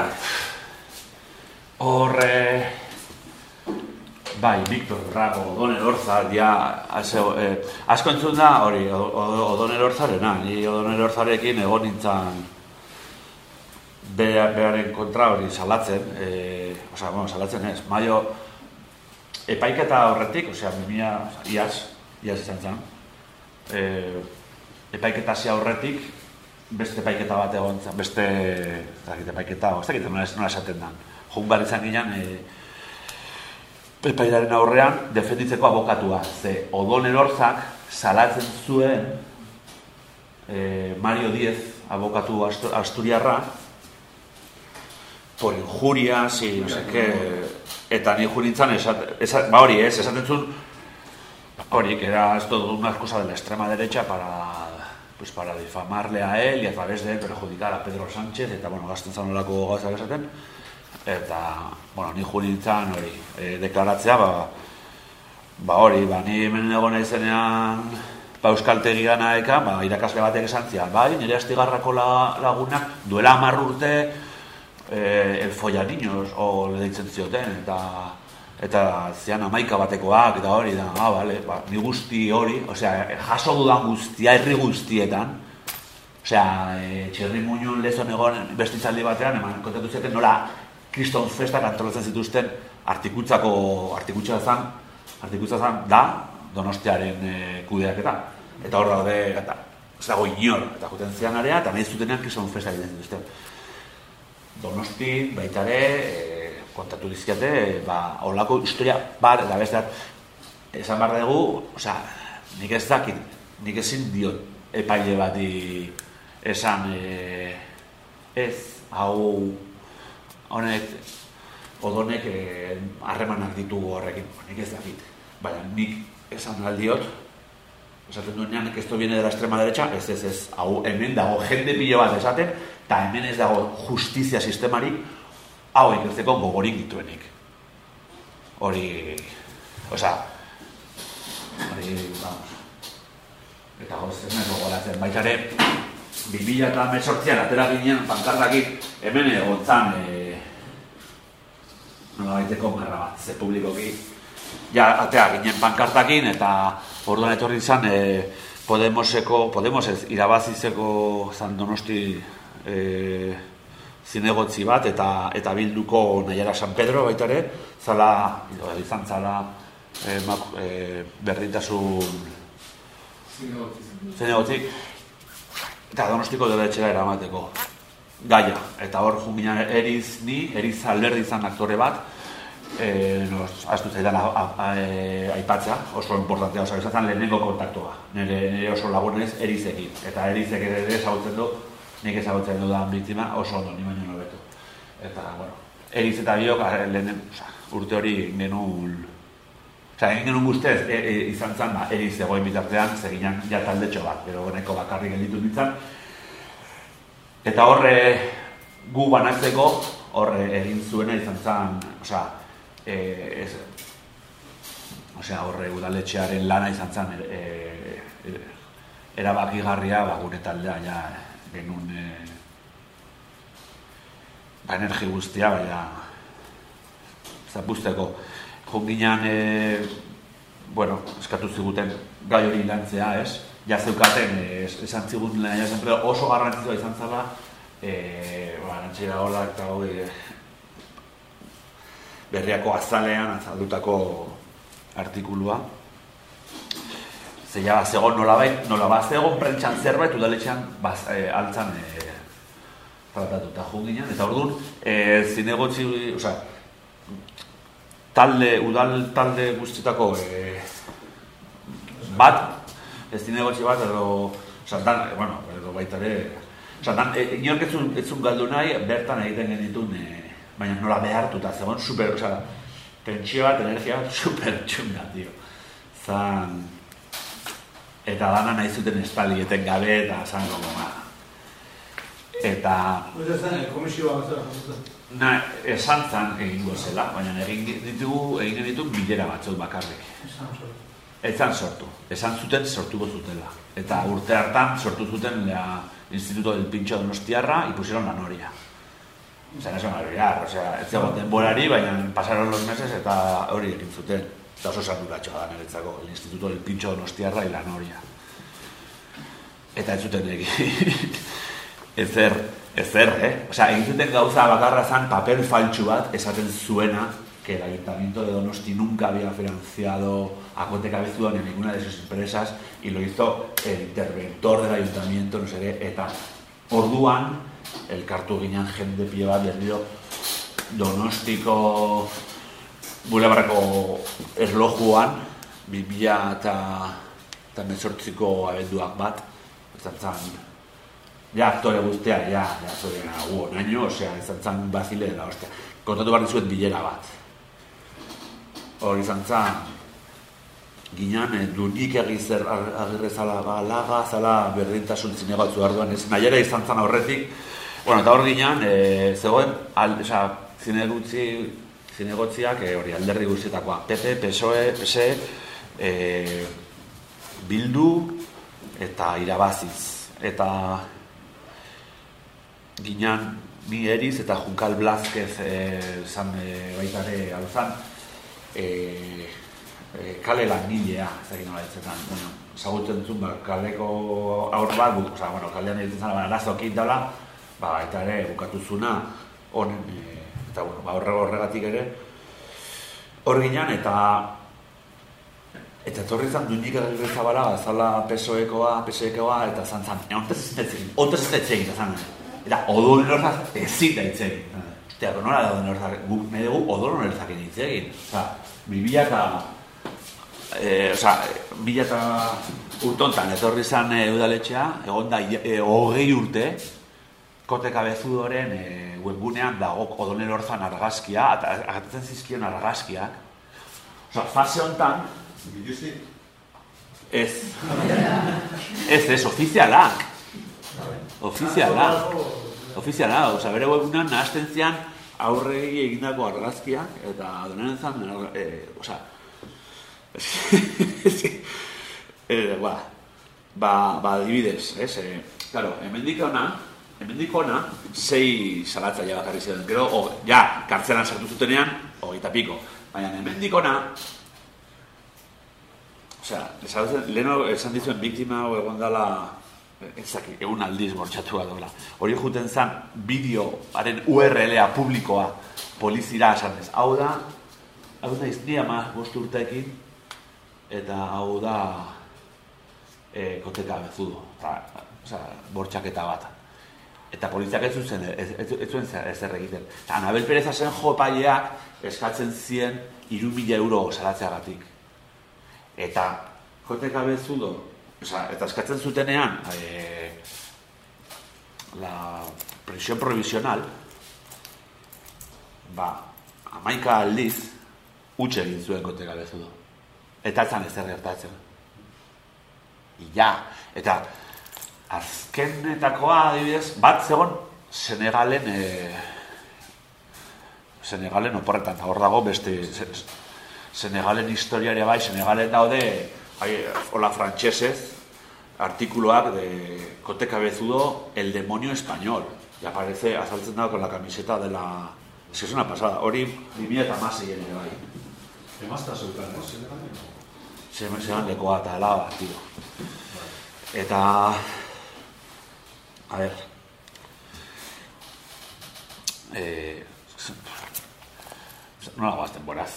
horre, bai, Victor Rago, Odone Lorzar, ja, azeo, eh, asko entzun da, hori, O- O- Odone Lorzarena, ni Odone Lorzarekin egon nintzen bearen kontra hori salatzen, eh, osea, bueno, salatzen ez, maio, epaiketa horretik, osea, mimia, iaz, iaz izan zen, eh, epaiketa zia horretik, beste epaiketa bat egon zen, beste, ez epaiketa, ez dakit nola, esaten dan, joan behar izan ginen, e, epailaren aurrean, defenditzeko abokatua, ze odon erorzak salatzen zuen e, Mario Diez, abokatu astu- asturiarra, por injurias y no sé qué, eta ni jurintzan, esat, esat, ba hori ez, esaten zuen, hori, que era esto una cosa de la extrema derecha para pues para difamarle a él y a través de perjudicar a Pedro Sánchez eta bueno, gasten zan olako gauzak esaten eta, bueno, ni jurintzan hori, e, deklaratzea, ba, ba hori, ba, ni hemen egon naizenean ba, Euskaltegi ganaeka, ba, irakasle batek esan zian, bai, nire astigarrako la, lagunak duela hamar urte eh, el follaniños, o le deitzen zioten, eta eta zian amaika batekoak, eta hori da, ah, bale, ba, ni guzti hori, osea, jaso dudan guztia, herri guztietan, osea, e, txerri muñun lezon egon bestitzaldi batean, eman kontatu zuten nola kriston festak antolatzen zituzten artikutzako, artikutza zan, artikutza zan da, donostiaren e, kudeaketa. Eta hor daude, eta, ez dago inor, eta juten zian area, eta nahi zutenean kriston festak egiten zituzten. Donosti, baita ere, e, kontatu dizkiate, e, ba, holako historia bat, eta beste esan behar dugu, osea, nik ez dakit, nik ezin diot epaile bati esan, e, ez, hau, honek, odonek eh, harremanak ditugu horrekin, nik ez dakit, baina nik esan aldiot, esaten duenean, que esto viene de la extrema derecha, ez ez ez, hau hemen dago jende pilo bat esaten, eta hemen ez dago justizia sistemari, hau ikertzeko gogorik dituenik. Hori, osea, hori, vamos, eta goz, ez nahi gogoratzen, baita ere, 2000 eta mesortzian atera ginen pankardakin, hemen egon zan, e, nola baiteko marra bat, ze publikoki, ja, atea ginen pankartakin, eta orduan etorri izan, e, Podemoseko, Podemos ez, irabazizeko zan donosti e, zinegotzi bat, eta eta bilduko nahiara San Pedro baita ere, zala, izan zala, e, mak, e, berdintasun zinegotzik, eta donostiko dela etxera eramateko gaia. Eta hor junginan eriz ni, eriz alderdi izan aktore bat, e, nos, astu zaidan e, aipatzea, oso importantea, oso izan lehenengo kontaktua. Nire, nire oso lagunez erizekin. Eta erizek ere ezagutzen du, nik ezagutzen dudan biktima oso ondo, ni baino. Eta, bueno, eriz eta biok, lehen, oza, urte hori genuen egin genuen guztez, e, e, izan zen, ba, eriz egoen bitartean, zeginan ja taldetxo bat, gero nahiko bakarrik gelditu nintzen. Eta horre gu banatzeko, horre egin zuena izan zen, osea, e, ez, osea, horre udaletxearen lana izan zen, e, e, erabakigarria, ba, gure taldea, ja, genuen, e, ba, energi guztia, baina, zapusteko. Jonginan, e, bueno, eskatu ziguten gai hori lantzea, ez? Ja zeukaten, e, es- esan zigun lehen pero oso garrantzitsua izan zala, e, ba, nantxera hola eta hori, berriako azalean azaldutako artikulua. Ze ja, zegoen nolabait, nolabait zegoen prentxan zerbait, udaletxean baz, e, altzan e, tratatuta junginan, eta orduan, e, zinegotzi, osea, talde, udal talde guztietako e, bat, ez dinegotzi bat, edo, oza, dan, bueno, edo baita ere, oza, dan, e, inork ez zun, galdu nahi, bertan egiten genitun, e, baina nola behartuta, zegoen super, oza, tentsio bat, energia bat, super txunga, tio. Zan, eta dana nahi zuten espalieten gabe, eta zan, gogo, ba. Eta, ez zen, komisioa bat zera jasotzen. na, esan zan egingo zela, baina egin ditugu, egin genitun bilera batzuk bakarrik. Esan zor. Etzan sortu. Esan zuten sortuko zutela. Eta urte hartan sortu zuten la Instituto del Pincho Donostiarra y pusieron la noria. Sea, eso no olvidar, o sea, ez zegoen denborari, baina pasaron los meses eta hori egin zuten. Eta oso sarduratxoa da niretzako, el Instituto del Pincho Donostiarra y la noria. Eta ez zuten egin. ezer, ezer, eh? O sea, egin zuten gauza bakarra zan papel faltsu bat esaten zuena que el Ayuntamiento de Donosti nunca había financiado a Conte Cabezudo ni ninguna de sus empresas y lo hizo el interventor del Ayuntamiento, no sé qué, eta orduan, elkartu ginen jende pie bat berriro Donostiko bulebarreko erlojuan, 2000 eta, eta mesortziko abenduak bat, izan zan, ja, aktore guztia, ja, ja, zure gu, naino, osea, izan zan bazile da, ostia. Kontatu behar dizuen bilera bat. Hori izan zan, ginean, eh, dunik egizer agirre zala balaga, zala berdintasun zinegatzu arduan, ez nahiera izan zan aurretik, bueno, eta hor ginean, e, zegoen, al, oza, zinegutzi, zinegotziak, e, hori alderdi guztietakoa, PP, PSOE, PSE, e, Bildu, eta irabaziz. Eta ginean ni eriz eta Junkal Blazquez eh, zan eh, baita ere hau zan eh, eh, kale langilea ez dakit nola bueno, ezagutzen zuen ba, kaleko aur bat bu, oza, bueno, kalean egiten zan arazokin dela ba, baita ere bukatu zuna honen eh, eta bueno, ba, horre horregatik ere hor ginean eta Eta etorri zan duinik agirre zabala, zala PSOEkoa, PSOEkoa, eta zan zan, ontez ez detzegin, ontez ez detzegin, eta zan, eta odol norzak ezin da itzegin. Pero nola da odol norzak, guk nahi dugu odol norzak itzegin. Osa, bi bila eta, e, osa, bila eta urtontan etorri zan e, udaletxea, egon da e, hogei urte, kote kabezudoren e, webgunean dago odol norzan argazkia, eta agatzen zizkion argazkiak. Osa, fase hontan, Biluzi, Ez. Ez, ez, ofizialak. Ofizialak. Ofizialak, oza, bere webunan nahazten zian aurregi egindako argazkiak, eta donen zan, e, oza, e, ba, ba, ba, adibidez, ez, e, claro, hemendik ona, hemendik ona, sei salatzaile bakarri ziren, gero, o, ja, kartzelan sartu zutenean, hogeita piko, baina hemendik ona, Osea, leheno esan dizuen biktima hau egon dela ezaki, egun aldiz bortxatu dola. Hori juten zen bideoaren URL-a publikoa polizira esan ez. Hau da, hau da iznia ma bost urteekin, eta hau da e, koteka bezudo. Eta, osea, bortxaketa bat. Eta poliziak ez zuen, ez, ez, ez zuen zer, ez zer egiten. Eta Anabel Perez zen jopaileak eskatzen zien iru mila euro salatzeagatik. Eta jote kabezudo, oza, eta eskatzen zutenean e, la prisión provisional, ba, amaika aldiz, utxe egin zuen kote kabezudo. Eta etzan ez gertatzen. Ila, eta azkenetakoa adibidez, bat zegoen Senegalen e, Senegalen oporretan, hor dago beste Senegalen historiare bai, Senegalen daude, bai, hola frantsesez, artikuluak de Cote Cabezudo, el demonio español. Y aparece, azaltzen dago con la camiseta de la... Es que es una pasada. Hori, 2000 eta masei ere bai. emazta zeukan, ez? Senegalen? Se zean lekoa eta helaba, tío. Eta... A ver... Eh... Nola guazten boraz.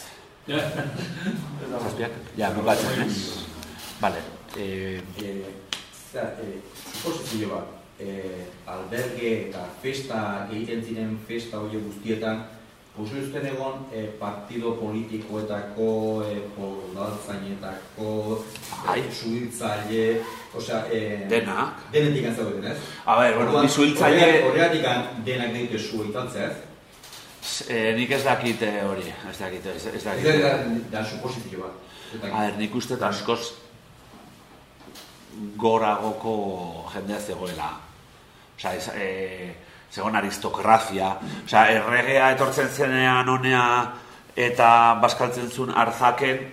Zazpiak? Ja, bukatzen, ez? Vale. Eh, Eh, za, eh, suposizio bat, eh, alberge eta festa egiten ziren festa hori guztietan Posibilizten egon eh, partido politikoetako, eh, podaltzainetako, eh, suhiltzaile, osea... Eh, Denak. Denetik antzagoeten, ez? A ber, bueno, bi suhiltzaile- Horregatik denak ditu suhiltatzea, ez? Eh, nik ez dakit hori, ez dakit, ez, ez Ez dakit. da, da, da. Ez dakit. A ber, nik uste askoz goragoko jendea zegoela. Osa, ez, e, zegoen aristokrazia. Osa, erregea etortzen zenean honea eta baskaltzen zuen arzaken,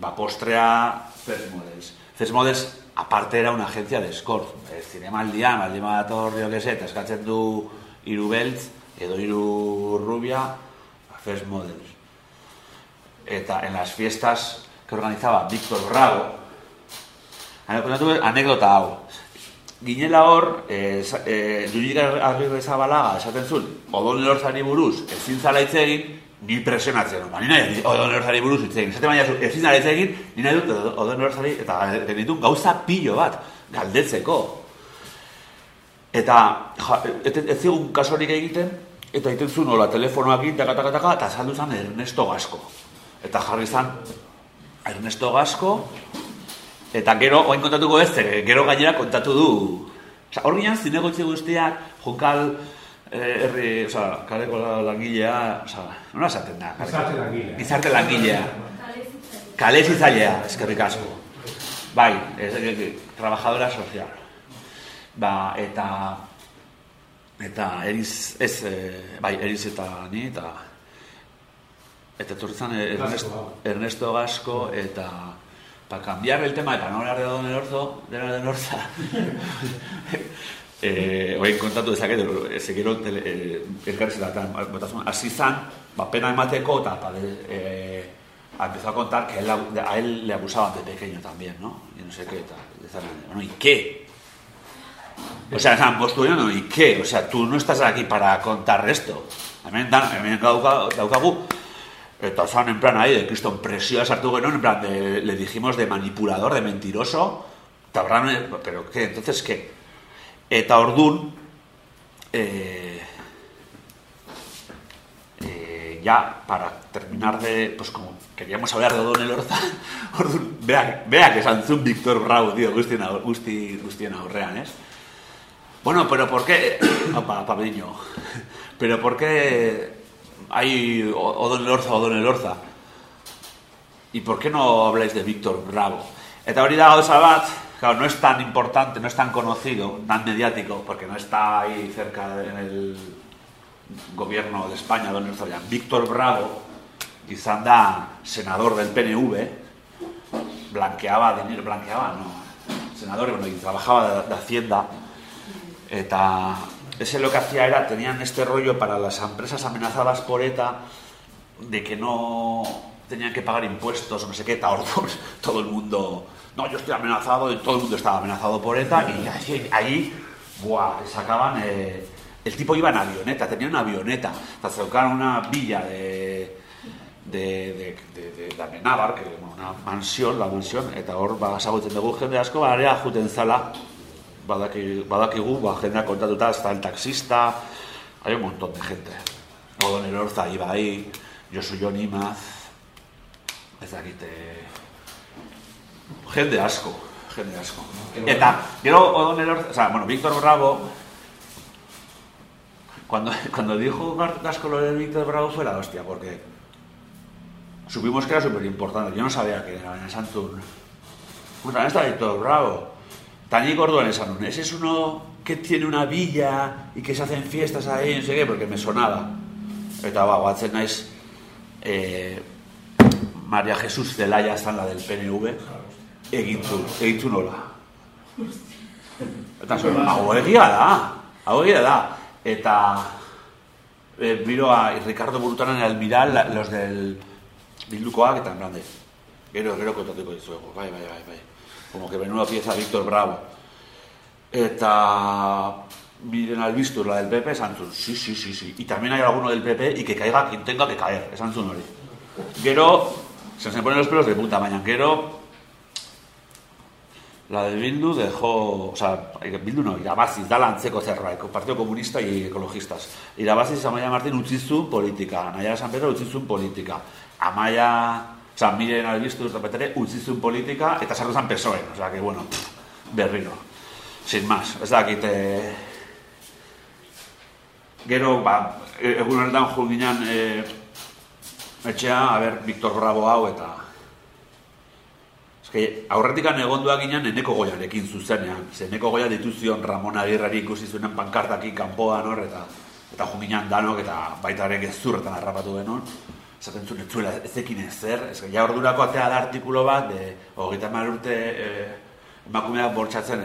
ba, postrea. First Models, aparte era una agencia de escort. E, zinemaldian, baldin badator, jo que se, eta eskatzen du hiru beltz, edo hiru rubia, ba, First Models. Eta en las fiestas que organizaba Víctor Bravo, anekdota hau. Ginela hor, eh, sa- eh, Jurik Agirre Zabalaga esaten zuen, odon elorzari buruz, ezin zala hitz egin, ni presionatzen. Ba, ni nahi, odon elorzari buruz hitz egin. Esaten baina ezin zala hitz egin, ni nahi dut odon elorzari, eta genitun gauza pilo bat, galdetzeko. Eta, ja, ez, ez zigun kasorik egiten, eta egiten zuen hola telefonoak taka, taka, taka, eta saldu zen Ernesto Gasko. Eta jarri zen Ernesto Gasko, Eta gero, oain kontatuko ez, ze gero gainera kontatu du. Osa, hor ginen zinegotzi guztiak, jonkal, eh, herri, osa, kaleko la- langilea, osa, nola esaten da? Gizarte langilea. Gizarte langilea. Kale zitzailea, eskerrik asko. Bai, ez, ez, trabajadora sozial. Ba, eta, eta eriz, ez, eh, bai, eriz eta ni, eta, eta etorri zen Ernesto, Ernesto Gasko, eta, para cambiar el tema, eta no hablar de Don Elorzo, de de Elorza, eh, oain kontatu dezaket, ez gero tele, eh, elkarrizketan, botazun, hasi zan, ba, pena emateko, eta pa, eh, empezó a contar que a él, le abusaban de pequeño también, ¿no? Y no sé qué, tal. Bueno, ¿y qué? O sea, esan, no, ¿y qué? O sea, tú no estás aquí para contar esto. Hemen, dan, hemen dauka, daukagu, eta zan en plan ahí, de kriston presioa sartu genuen, en plan, de, le dijimos de manipulador, de mentiroso, horran, eh, pero ¿qué? Entonces, ¿qué? Eta ordun, eh, eh, ya para terminar de, pues como queríamos hablar de Don Elorza, ordun, vea, vea que Sanzun Víctor Bravo, tío, guztien, aur- guzti, guztien aurrean, ¿es? Bueno, pero ¿por qué? Opa, Pabdiño. Pero ¿por qué hay o- Odon Elorza, Odon Elorza? ¿Y por qué no habláis de Víctor Bravo? Eta hori da gauza bat, claro, no es tan importante, no es tan conocido, tan mediático, porque no está ahí cerca en el gobierno de España, Don Elorza. Víctor Bravo, izan da senador del PNV, blanqueaba dinero, blanqueaba, no, senador, bueno, trabajaba de, de Hacienda, Eta ese lo que hacía era, tenían este rollo para las empresas amenazadas por ETA de que no tenían que pagar impuestos o no sé qué, orduan todo el mundo, no, yo estoy amenazado, y todo el mundo estaba amenazado por ETA, y ahí, buah, sacaban, eh, el tipo iba en avioneta, tenía una avioneta, eta zeukan una villa de, de, de, de, de, de Amenábar, que, una mansión, la mansión, eta hor, ba, ezagutzen dugu jende asko, ba, area juten zala, badaki, badakigu, ba, jendea kontatuta, está el taxista, hay un montón de gente. Odon Elorza iba ahí, Josu Jon Imaz, ez dakite, jende asko, jende asko. Eta, gero Odon Elorza, o sea, bueno, Víctor Bravo, cuando, cuando dijo Gasco lo de Víctor Bravo fue la hostia, porque supimos que era súper importante. Yo no sabía que era en Santun. Pues también está Víctor Bravo. Tañi Orduan esan nun, ese es uno que tiene una villa y que se hacen fiestas ahí, no sé qué, porque me sonaba. Eta ba, guatzen naiz, eh, María Jesús Zelaya zan la del PNV, egintzun, egintzun nola. Eta zuen, hau egia da, hau egia da. Eta eh, miro a Ricardo Burutanen Almiral, los del Bildukoak, eta en plan de, gero, gero kontatuko dizuegu, bai, bai, bai, bai. Como que menuda pieza Víctor Bravo. Eta miren al visto la del PP, esan zuen, sí, sí, sí, sí. Y también hay alguno del PP y que caiga quien tenga que caer, esan zuen hori. Gero, se me ponen los pelos de punta, baina gero, La de Bildu dejó, o sea, Bildu no, irabaziz dala antzeko zerbait, Partido Comunista y Ecologistas. Irabaziz Amaia Martin utzi zuen politika, Nayara San Pedro utzi zuen politika. Amaia, o sea, miren albistu ez dapetere, utzi zuen politika, eta sartu zen PSOE, o sea, que bueno, pff, berriro. Sin más, ez dakit, eh, gero, ba, egun horretan jo ginen, eh, etxea, a ber, Victor Bravo hau eta Eske, aurretikan egonduak ginen eneko goiarekin zuzenean. Ze eneko goia dituzion Ramon Agirrari ikusi zuenen pankartakin kanpoan hor, eta eta jo ginen danok, eta baita ere gezurretan harrapatu genuen. Esaten zuen, ez zuela ezekin ezer, eske, ja ordurako atea da artikulo bat, de, hogeita hamar urte eh, emakumeak bortxatzen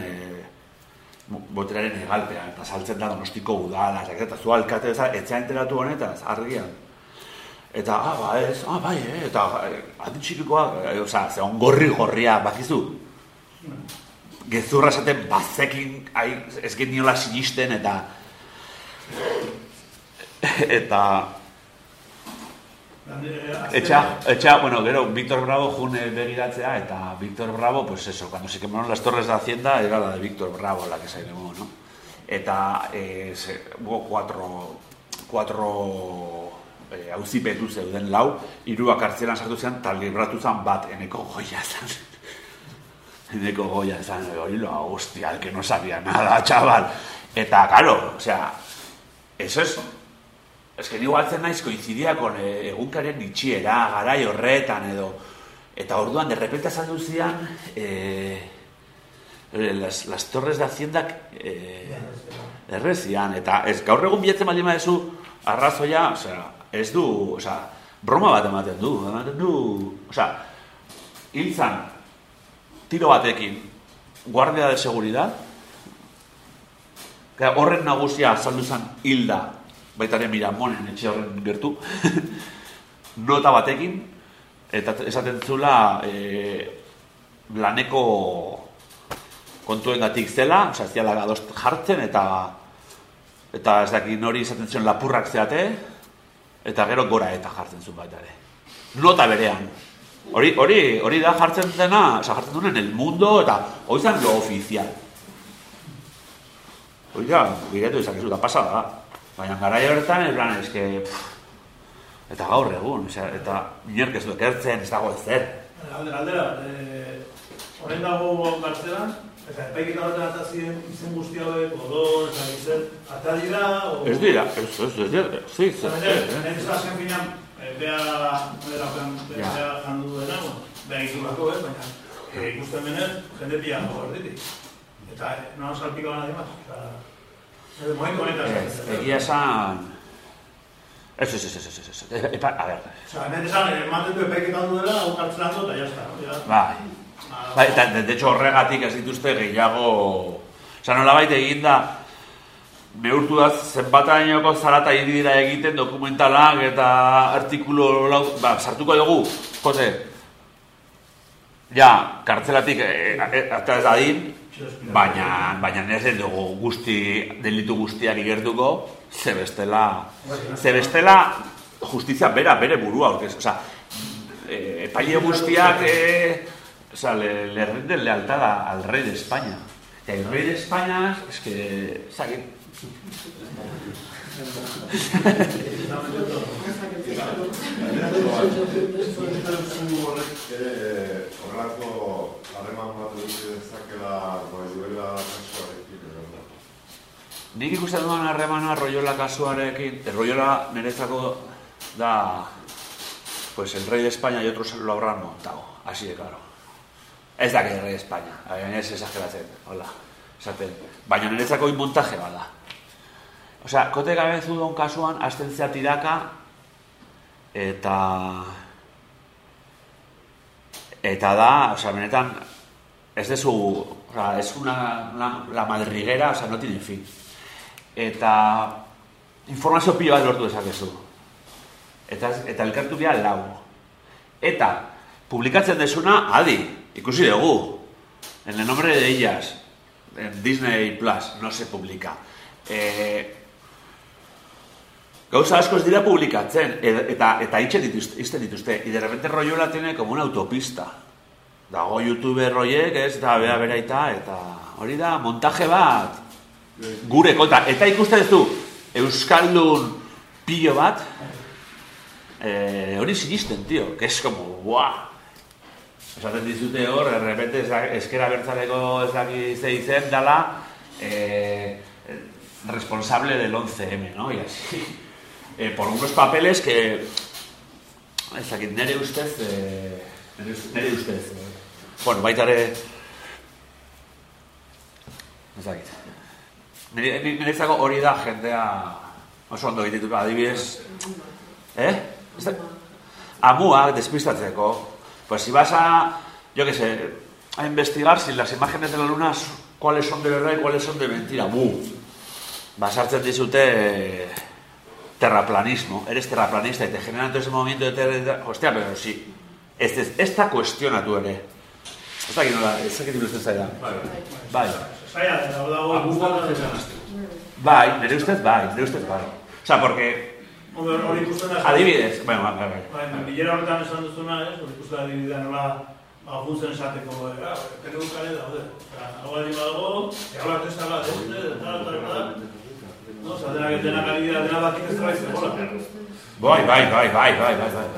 mo- boteraren egalpean, eta saltzen da donostiko udala, eta, zu alkate bezala, etzea enteratu honetaz, argian. Eta, ah, ba, ez, ah, bai, eh, eta eh, adin txikikoak, eh, osea, ze gorri gorria, bakizu, gezurra esaten bazekin, ai, ez geniola sinisten, eta, eta, Etxa, bueno, gero, Víctor Bravo june begiratzea, eta Víctor Bravo, pues eso, cuando se quemaron las torres de Hacienda, era la de Víctor Bravo la que se quemó, ¿no? Eta eh, se, hubo cuatro, cuatro eh, auzipetu zeuden lau, hiruak kartzelan sartu zean, eta libratu zen bat, eneko goia zan. eneko goia zan, hori lo, hostia, el que no sabía nada, chaval. Eta, claro, o sea, eso es Ez que altzen naiz koincidia con eh, egunkaren itxiera, garai horretan edo. Eta orduan, de repente azaldu zian, eh, eh, las, las torres de Hacienda eh, errezian. Eta ez, gaur egun bilatzen baldin badezu arrazoia, o sea, ez du, o sea, broma bat ematen du, ematen du, o sea, hiltzan tiro batekin guardia de seguridad, horren nagusia azaldu zen hilda, baita ere Miramonen etxe horren gertu, nota batekin, eta esaten zula e, laneko kontuengatik zela, osea, ez diala gadoz jartzen, eta eta ez dakit nori esaten zion lapurrak zeate, eta gero gora eta jartzen zuen baita ere. Nota berean. Hori, hori, hori da jartzen dena, osea, jartzen duen el mundo, eta hori zan lo oficial. Hori da, biretu izakezu, da pasada da. Baina garai horretan, ez plan, eske... pff, Eta gaur egun, osea, eta inork ez du ekertzen, ez dago ezer. Aldera, aldera, eh, orain dago kartzelan, eta epaiketa horretan atazien izen guzti hauek, odor, eta izen, ata dira, o... Ez dira, ez, ez, ez, ez, ez, bere, ez, nahi ez azken finan, eh, bea, Ja. bea jandu dena, bea ikurrako, eh, baina, eh, ikusten menez, jende pila dago erditik. Eta, eh, nola salpiko gana dimat, eta, eh, momentu honetan, ez, egia esan... Ez, ez, ez, ez, ez, ez, epa, a ber, Osa, hemen esan, eh, ematen du epaiketa handu dela, hau kartzelan dut, eta jazta, no? Bai, ah, Bai, eta de, hecho horregatik ez dituzte gehiago... Osa, nolabait egin da, neurtu da zenbatainoko zarata dira egiten dokumentalak eta artikulu lau, ba, sartuko dugu, Jose, ja, kartzelatik e, e, eta ez dadin, baina, baina ez dugu guzti, delitu guztiak igertuko, ze bestela, ze bestela justizia bera, bere burua aurkez, oza, e, epaile guztiak, e, oza, le, le rinden lealtad a- al rey de España. Y el rey de España, es que, o que Ere, horrelako harreman bat kasuarekin, edo da. Nik ikusten duan harremana Royola kasuarekin, eh, Royola niretzako da pues el rey de España y otros lo habrán montado, así de claro. Ez da que el rey de España, baina ez esageratzen, hola, esaten. Baina niretzako montaje bada. Osea, kote gabezudon kasuan, azten zea tiraka, eta... Eta da, osea, benetan, ez dezu, osea, es una, la, la madriguera, osea, no tiene fin. Eta informazio pilo bat lortu dezakezu. Eta, eta elkartu bia lau. Eta publikatzen desuna, adi, ikusi dugu. En el nombre de ellas, en Disney Plus, no se publica. Eh, Gauza asko ez dira publikatzen, ed- eta, eta itxen dituzte, izten dituzte. Y de repente Royola tiene como una autopista. dago youtuber horiek, ez, eta bera beraita, eta hori da, montaje bat, gure konta. Eta ikusten ez du, Euskaldun pilo bat, eh, hori sinisten, tio, que es como, buah, Esaten dizute hor, de repente esa- eskera bertzaleko ez daki ze izen dala eh, responsable del 11M, ¿no? Y así. Eh, por unos papeles que ez dakit, nere ustez eh, nere, ust- nere ustez eh, bueno, baita ere ez dakit. Nire- niretzako hori da jendea oso ondo egitetu adibidez. Eh? Ez da- amuak despistatzeko. Pues si vas a yo qué sé a investigar si las imágenes de la luna cuáles son de verdad y cuáles son de mentira. Bu basartzen dizute eh, terraplanismo, eres terraplanista y te generan todo ese movimiento de ter... Hostia, pero sí, este, esta cuestionatu ere. Ez dakit nola, ez dakit. Bai, Zaila, hau dago, gustatzen bai, nire ustez bai, nire ustez bai. Osa, porque, hori ikusten da. adibidez, bai, bai, bai. Bai, bilera horretan esan duzuna, ez? Hori ikusten da adibidea nola funtzen esateko, eh, pene dukare daude. Hau badago, egola testa bat, ez? Eh, Eta, eta, eta, no, denak ari dira, dena batik ez dira izegola. Bai, bai, bai, bai, bai, bai, bai.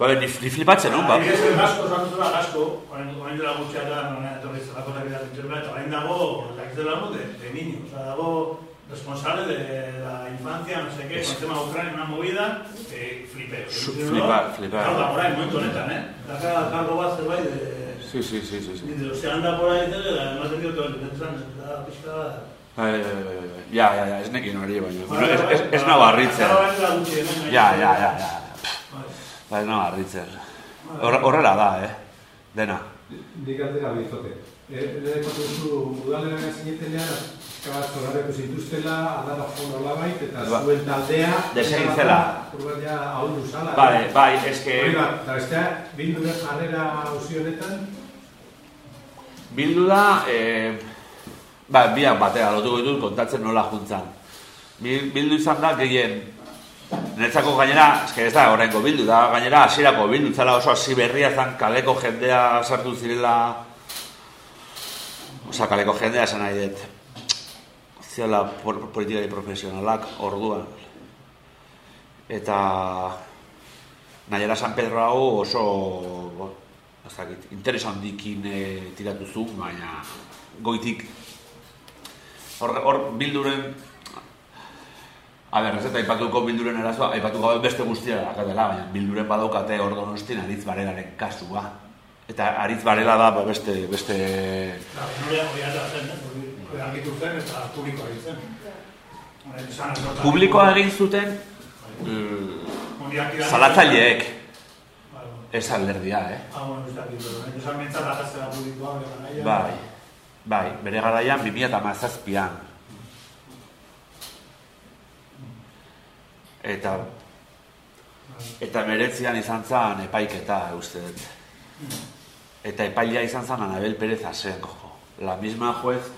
Bai, ni, ni flipatzen, no? Ba. Adibidez, gasko, esan duzuna, gasko, orain orain dela gutxiatan, orain etorri zelako da bidea zentzerba, eta orain dago, dakiz dela no, de, de niño, o sea, dago responsable de la infancia, no sé qué, con el tema de Ucrania, una movida, que flipe. Su- flipar, flipar. Claro, da, orain, momentu honetan, eh? Daka, cargo bat zerbait, de... Sí, sí, sí, sí, sí. de se anda por ahí, eta ematen dio todo el pentsan, da, pixka bai. Ja, ja, ja, ez nekin hori, baina. Bueno, ez, ez, ez nau harritzen. Ja, ja, ja, ja. Bai, ez nau harritzen. Hor- Horrela da, eh? Dena. Nik aldera bizote. Lehen epatu duzu udalera zinetenean, bat zorrareko zintuztela, adara fono labait, eta Ba. zuen taldea... Desegin zela. Urbat ja ahondu zala. Bai, bai, eske... Hori bat, eta bestea, bilduren jarrera hauzi honetan, Bildu da, eh, ba, biak batera lotuko ditut kontatzen nola juntzan. Bil- Bildu izan da gehien, niretzako gainera, eske ez da oraingo bildu, da gainera hasierako bildu, zela oso hasi berria zan kaleko jendea sartu zirela, Osa, kaleko jendea esan nahi dut. Por, politikari profesionalak orduan. Eta nahiera San Pedro hau oso bo, ez dakit, interes handikin eh, tiratu zu, baina goitik hor, hor bilduren A ber, ez eta aipatuko bilduren erazoa, aipatuko gabe beste guztia dakatela, baina bilduren badaukate hor donostin aritz barelaren kasua. Eta aritz barela da ba, beste, beste... Hori argitu zen eta publikoa egin zen. Ez Publikoa egin zuten bai. ez alderdia, eh? Ah, bueno, ez dakit, esan mentzat atazera publikoa, bere garaia. Bai, bai, bere garaian 2017an. Eta eta meretzian izan zen epaiketa, uste dut. Eta epailea izan zen Anabel Pérez Asenjo, la misma juez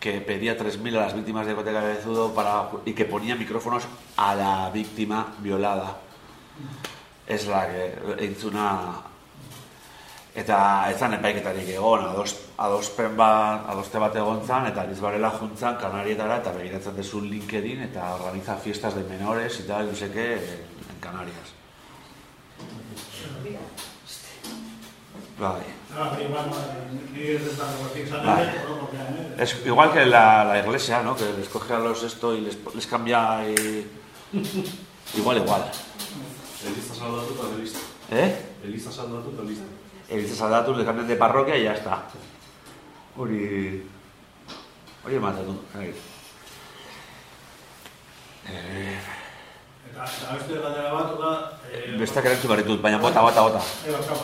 que pedía 3.000 a las víctimas de Cote Cabezudo para, y que ponía micrófonos a la víctima violada. Es la que entzuna Eta ez zan epaiketarik egon, ados, adospen bat, adoste bat egon zan, eta Ariz Barela juntzan Kanarietara, eta begiratzen dezu LinkedIn, eta organiza fiestas de menores, y tal, no sé qué, en Canarias. Bai. Es igual que la, la iglesia, ¿no? Que les coge a los esto y les, les cambia y... Igual, igual. Eliza saldatu eta belista. ¿Eh? Eliza saldatu eta lista. Saldatu, le cambian de parroquia y ya está. Hori... Hori ematen du. Bai. Eh, Eta, eta beste galdera bat, da... Eh, besteak erantzun behar ditut, baina bota, bota, bota. Eh, bakau.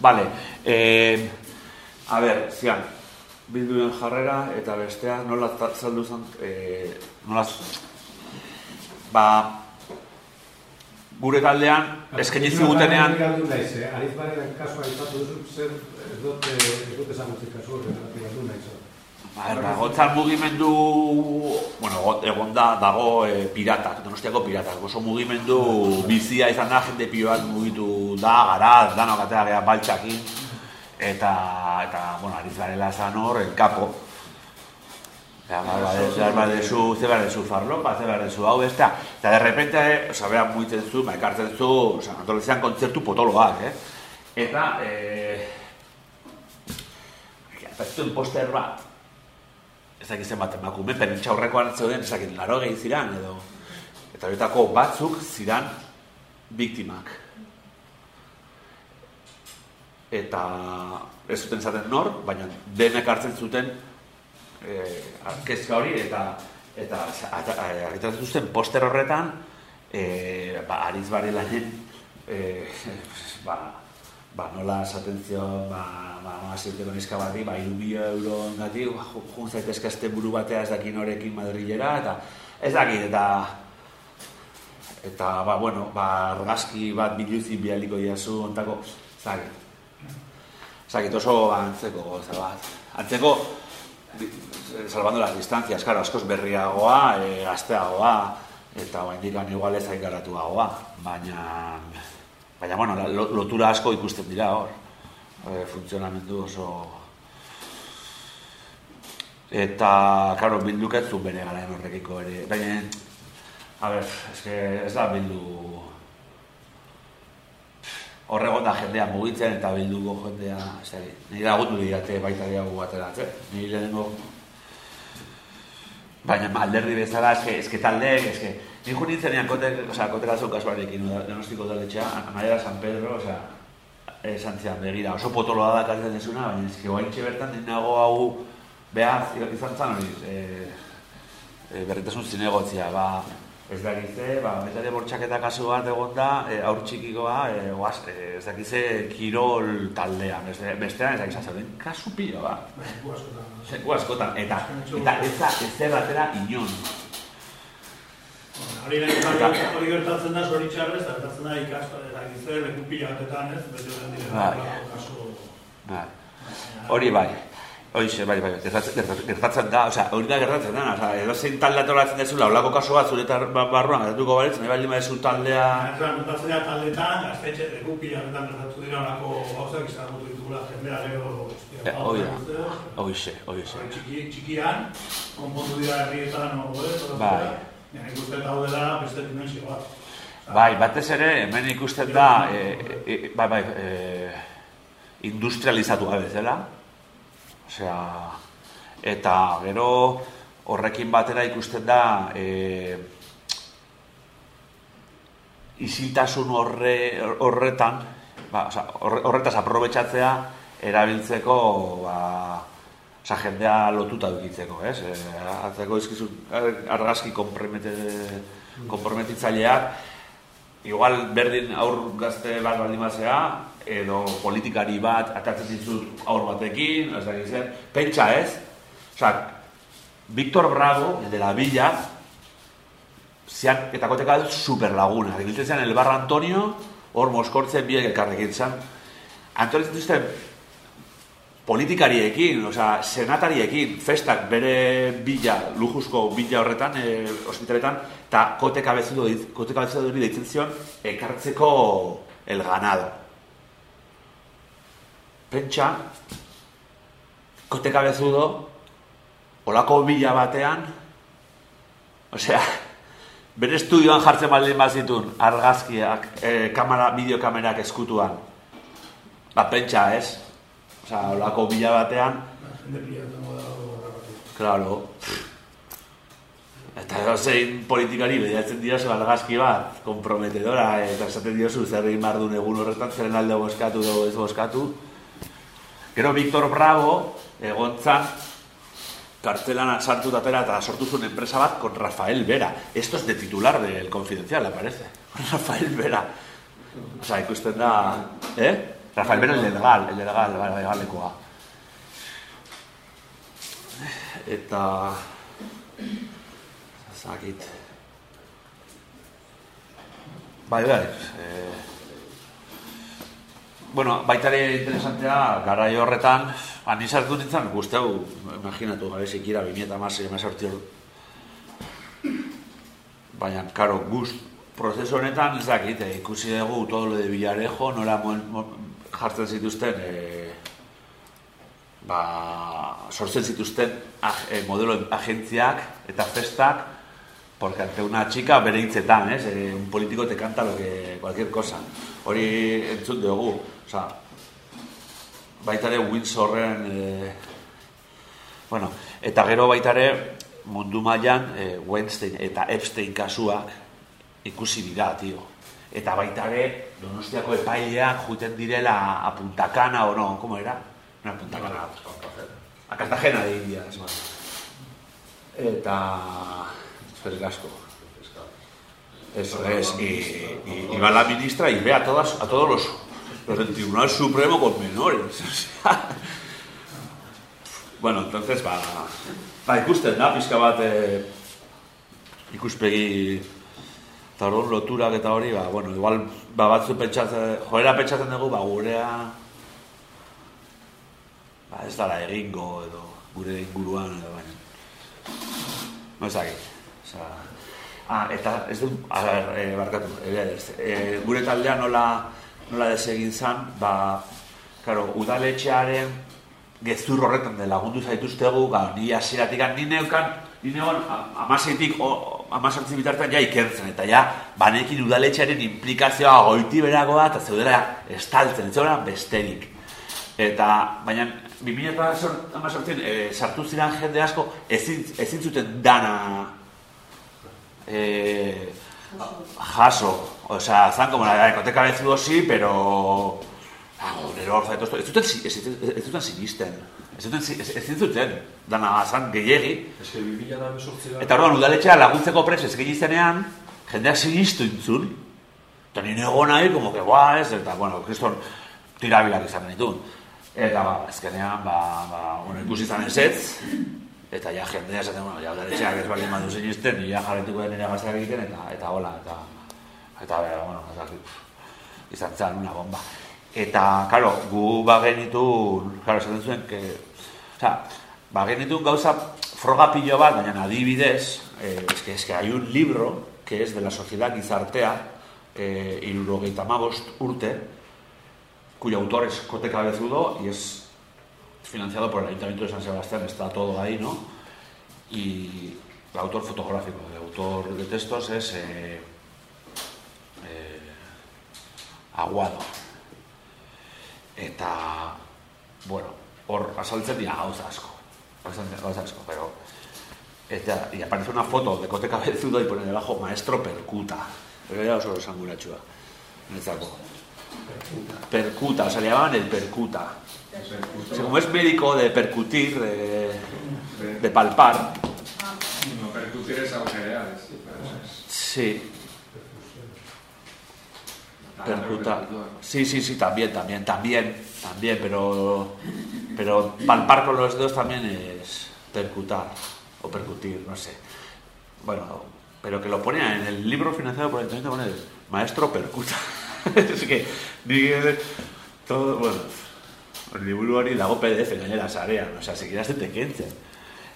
Vale. Eh, a ber, zian, bilduen jarrera eta bestea nola saldu zen, eh, nola... Ba, gure taldean, eskaini zigutenean, eh? Ariz Bareren kasua aipatu duzu, zer ez dut, eh, ez dut esan utzi kasu horregatik naiz. hor. Ba, mugimendu, bueno, got- egon da, dago e, piratak, donostiako piratak, oso mugimendu bizia izan da, jende bat mugitu da, gara, danok atea gea baltsakin, eta, eta bueno, ariz garela zan hor, el kapo. Eta, ba, ba, dezu, ze behar dezu farlopa, ze behar dezu hau, bestea. Eta de repente, oza, beha, muitzen zu, ba, ekartzen zu, oza, antolizean kontzertu potoloak, eh? Eta, eh, eta ez duen poster bat, ez dakit zenbat emakume, penintxa horrekoan zeuden, ez dakit, laro gehi ziran, edo, eta horietako batzuk ziran biktimak. Eta ez zuten zaten nor, baina denek hartzen zuten eh, kezka hori, eta eta argitaratzen zuten poster horretan, eh, ba, Ariz Barelanen, eh, ba, ba, nola esaten zion, ba, ba, ba, zirteko neska bati, ba, iru mila euro engati, ba, ju- jun zaitezke azte buru batea ez dakin norekin Madrilera, eta ez dakit, eta eta, ba, bueno, ba, argazki bat biluzi bialiko iazu ontako, zakit. Zakit oso antzeko goza bat. Antzeko, salvando las distancias, claro, askoz berriagoa, e, gazteagoa, eta oraindik igual ez hain garatuagoa, baina baina bueno, lotura asko ikusten dira hor. E, funtzionamendu oso eta claro, bilduk ez zuen bere garaen horrekiko ere. Baina a ber, eske ez da bildu horregon da jendea mugitzen eta bilduko jendea, da, nire lagundu didate baita diago bateratzen. Nire lehenengo Baina alderdi bezala, eske, eske taldeek, eske, ni jo nintzenean kote, osea, kotera zeu kasuarekin, donostiko taldetxea, Amaiera San Pedro, osea, esan zian, begira, oso potoloa da kaltzen desuna, baina eske oaintxe bertan dinago hau, behaz, izan zan hori, e, e, berritasun zinegotzia, ba, ez dakize, ba, betare bortxaketa kasu bat egon da, e, aur txikikoa, e, oaz, e, ez dakize, kirol taldean, beste, bestean ez dakize, zauden, kasu pilo, ba. Leku askotan. Eta, eta ez da, ez da batera inon. Hori hori gertatzen da zoritxarrez, eta gertatzen da ikasto, eta gizte leku pila batetan, ez, bete den dira, Bai. kasu. Bai. Hori bai. Hoize, bai, bai, gertatzen, gertatzen, gertatzen da, osea, hori da gertatzen da, osea, edo zein talde atolatzen dezula, olako kasu bat zure ba- barruan, gertatuko balitz, nahi baldin badezu taldea... Gertatzen dira taldetan, gaztetxe leku pila batetan gertatu dira horrelako gauzak izagutu ditugula jendea gero, Eh, hori da. Hori txiki, txikian, konpondu dira herrietan, hori Bai. Baina ikusten daudela beste dimensio bat. Bai, batez ere, hemen ikusten da, e, e, bai, bai, e, industrializatu gabe zela. Osea, eta gero horrekin batera ikusten da e, isiltasun horre, horretan, ba, osea, horre- horretaz aprobetxatzea erabiltzeko ba, osea, jendea lotuta dukitzeko, ez? E, atzeko izkizu argazki komprometitzaileak, igual berdin aur gazte bat baldin bazea, edo politikari bat atatzen dizut aur batekin, ez da zer, pentsa ez, osea, Víctor Bravo, el de la Villa, zian, eta koteka dut super laguna. Ibiltzen zian el barra Antonio, hor moskortzen biek elkarrekin zan. Antolatzen dituzten politikariekin, osea, senatariekin, festak bere bila, lujuzko bila horretan, e, ospitaletan, eta kote kabezudo, kote kabezudo hori deitzen zion, ekartzeko el ganado. Pentsa, kote kabezudo, olako bila batean, osea, bere estudioan jartzen baldin bazitun argazkiak, e, kamera, bideokamerak eskutuan. Ba, pentsa, ez? Osea, olako bila batean. Claro. Eta edo zein politikari bediatzen dira argazki bat, komprometedora, eta esaten diozu zer egin behar egun horretan, zeren alde boskatu edo ez boskatu. Gero Víctor Bravo, egontzan, kartzelan sartu datera eta sortu zuen enpresa bat con Rafael Vera. Esto es de titular del Confidencial, aparece. Rafael Vera. O sea, ikusten da... Eh? Rafael Vera el de legal, el de legal, bai, bai, galekoa. Eta... Zakit. Bai, bai. Eh, bueno, baita ere interesantea, garai horretan, ani sartu nintzen, guztau, imaginatu, gabe sikira, 2006, emazortzi hor. Baina, karo, gust, prozesu honetan, ez dakit, eh, ikusi dugu todo de Villarejo, nola mon, mon, jartzen zituzten, eh, ba, sortzen zituzten ag- eh, modelo agentziak eta festak, porque ante una chica bere hitzetan? Eh, un político te canta lo que, cualquier cosa. Hori entzun dugu, osea, baita ere Windsorren, eh, bueno, eta gero baita ere mundu mailan eh, Weinstein eta Epstein kasuak ikusi dira, tio. Eta baita ere Donostiako epaileak juten direla a Punta Cana o no, ¿cómo era? No a Punta Cana, a Cartagena de Indias. Eta eskerrik asko. Eso es, y, y, y va la ministra y ve a, todas, a todos los, del Tribunal Supremo con menores. O sea, bueno, entonces, ba, ba ikusten da, pizka bat eh, ikuspegi eta orduan loturak eta hori, ba, bueno, igual ba, batzu pentsatzen, joera pentsatzen dugu, ba, gurea ba, ez dara egingo edo gure inguruan edo baina. No ez dakit. Osea, ah, eta ez dut, a eh, barkatu, ez, eh, gure taldea nola, nola desegin zan, ba, claro, udaletxearen gezur horretan de lagundu zaituztegu, ba, ni hasieratik ni neukan, ni neukan amaseitik, amasantzi bitartean ja ikertzen, eta ja, banekin udaletxearen implikazioa goiti beragoa, eta zeudela estaltzen, ez zeudela besterik. Eta, baina, 2018 e, sartu ziren jende asko, ezin, ezin zuten dana e, jaso. Osea, zan como la ecoteka bezudo sí, pero... Ah, gero hor zaitu, ez zuten, si- ez, ez, ez zuten sinisten. Ez zuten, si- ez, ezin zuten, dana zan 2018 Eta orduan udaletxea laguntzeko prez ez gehi zenean, jendeak sinistu intzun. Eta nire egon nahi, como que, buah, ez, eta, bueno, kriston tirabilak izan genitun. Eta, ba, ezkenean, ba, ba, bueno, ikusi izan ezetz, eta ja jendea esaten, bueno, ja udaletxeak ez bali madu sinisten, ni ja jarretuko den nire gazteak egiten, eta, eta hola, eta, eta, bera, bueno, pff, izan zen una bomba. Eta, karo, gu bagenitu, karo, esaten zuen, que, Osea, ba, genitun gauza froga pilo bat, baina adibidez, eh, es que, es que hay un libro que es de la sociedad gizartea, eh, irurogeita mabost urte, cuyo autor es Cote Cabezudo y es financiado por el Ayuntamiento de San Sebastián, está todo ahí, ¿no? Y el autor fotográfico, el autor de textos es eh, eh, Aguado. Eta, bueno, hor azaltzen dira gauza asko. Gauza asko, pero... Eta, y aparece una foto de Cote Cabezudo y pone debajo maestro percuta. Pero ya oso esanguratxua. Netzako. Percuta, o sea, le llamaban el percuta. O sea, como es médico de percutir, de, de palpar, No, percutir es agujerear, sí, eso es. sí. Sí, sí, sí, también, también, también, también, pero, pero palpar con los dedos también es percutar o percutir, no sé. Bueno, pero que lo ponía en el libro financiado por el Ayuntamiento, pone maestro percuta. es que, todo, bueno, liburu hori dago PDF gainera sarean, osea, segiraz dute kentzen.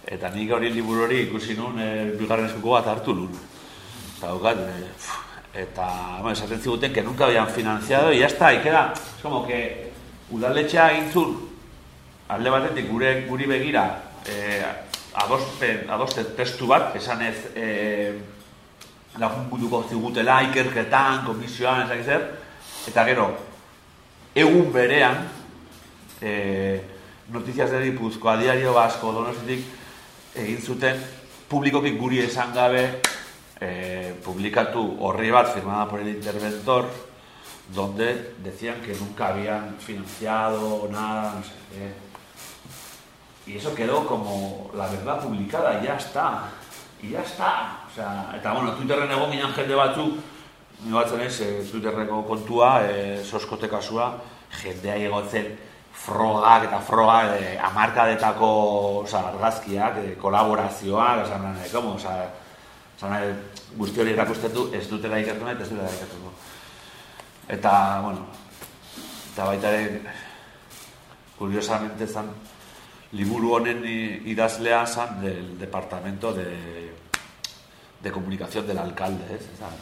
Eta nik hori liburu hori ikusi nun, e, bigarren eskuko bat hartu nun. Eta daukat, eh, pf, eta, bueno, esaten ziguten que nunca habían financiado y ya está, y queda, es como que udaletxea egintzun, alde batetik gure guri begira, eh, adosten, adosten testu bat, esan ez, eh, lagunduko zigutela, ikerketan, komisioan, ezak zer, eta gero, egun berean, eh, Noticias de Gipuzkoa, Diario Vasco, Donostitik, egin zuten publikoki guri esan gabe eh, publikatu horri bat firmada por el interventor donde decían que nunca habían financiado nada, no sé qué. Y eso quedó como la verdad publicada, y ya está. Y ya está. O sea, eta bueno, Twitterren egon ginen jende batzuk, ni batzen ez, eh, Twitterreko kontua, eh, soskote kasua, jendea igotzen frogak eta frogak eh, amarkadetako oza, argazkiak, eh, kolaborazioak, esan nahi, como, oza, esan nahi, guzti hori erakusten ez dutela ikertu nahi, eta ez dutela ikertu du. Eta, bueno, eta baita ere, curiosamente zan, liburu honen idazlea zan del departamento de, de comunicación del alcalde, ez? Ezan,